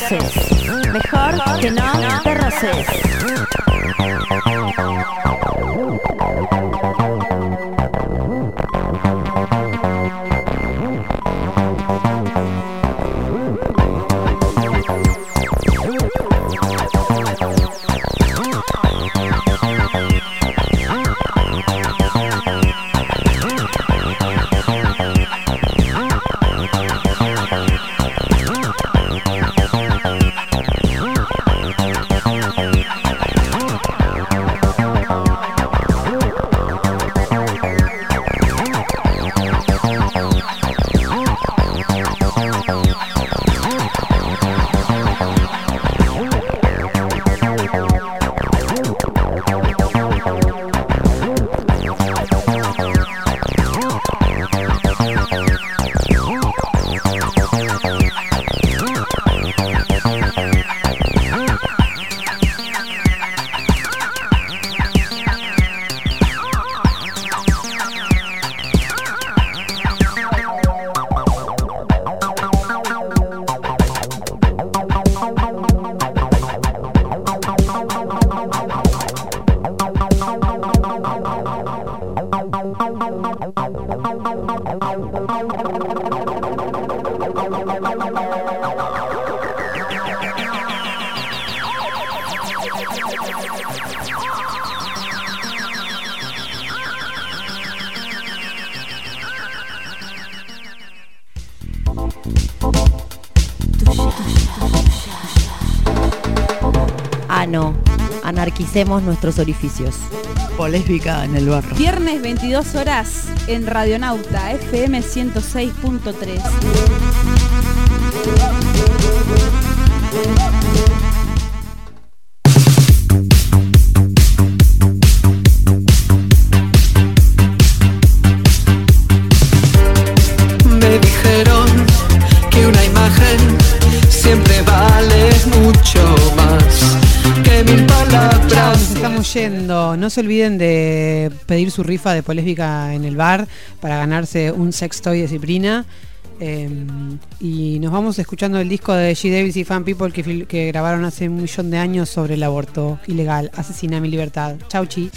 Mejor que no te roces. Nuestros orificios. Polésbica en el barro. Viernes 22 horas en Radionauta FM 106.3. No se olviden de pedir su rifa de polésbica en el bar para ganarse un sextoy de Ciprina. Eh, y nos vamos escuchando el disco de G. Davis y Fan People que, que grabaron hace un millón de años sobre el aborto ilegal. Asesina mi libertad. Chau, chi.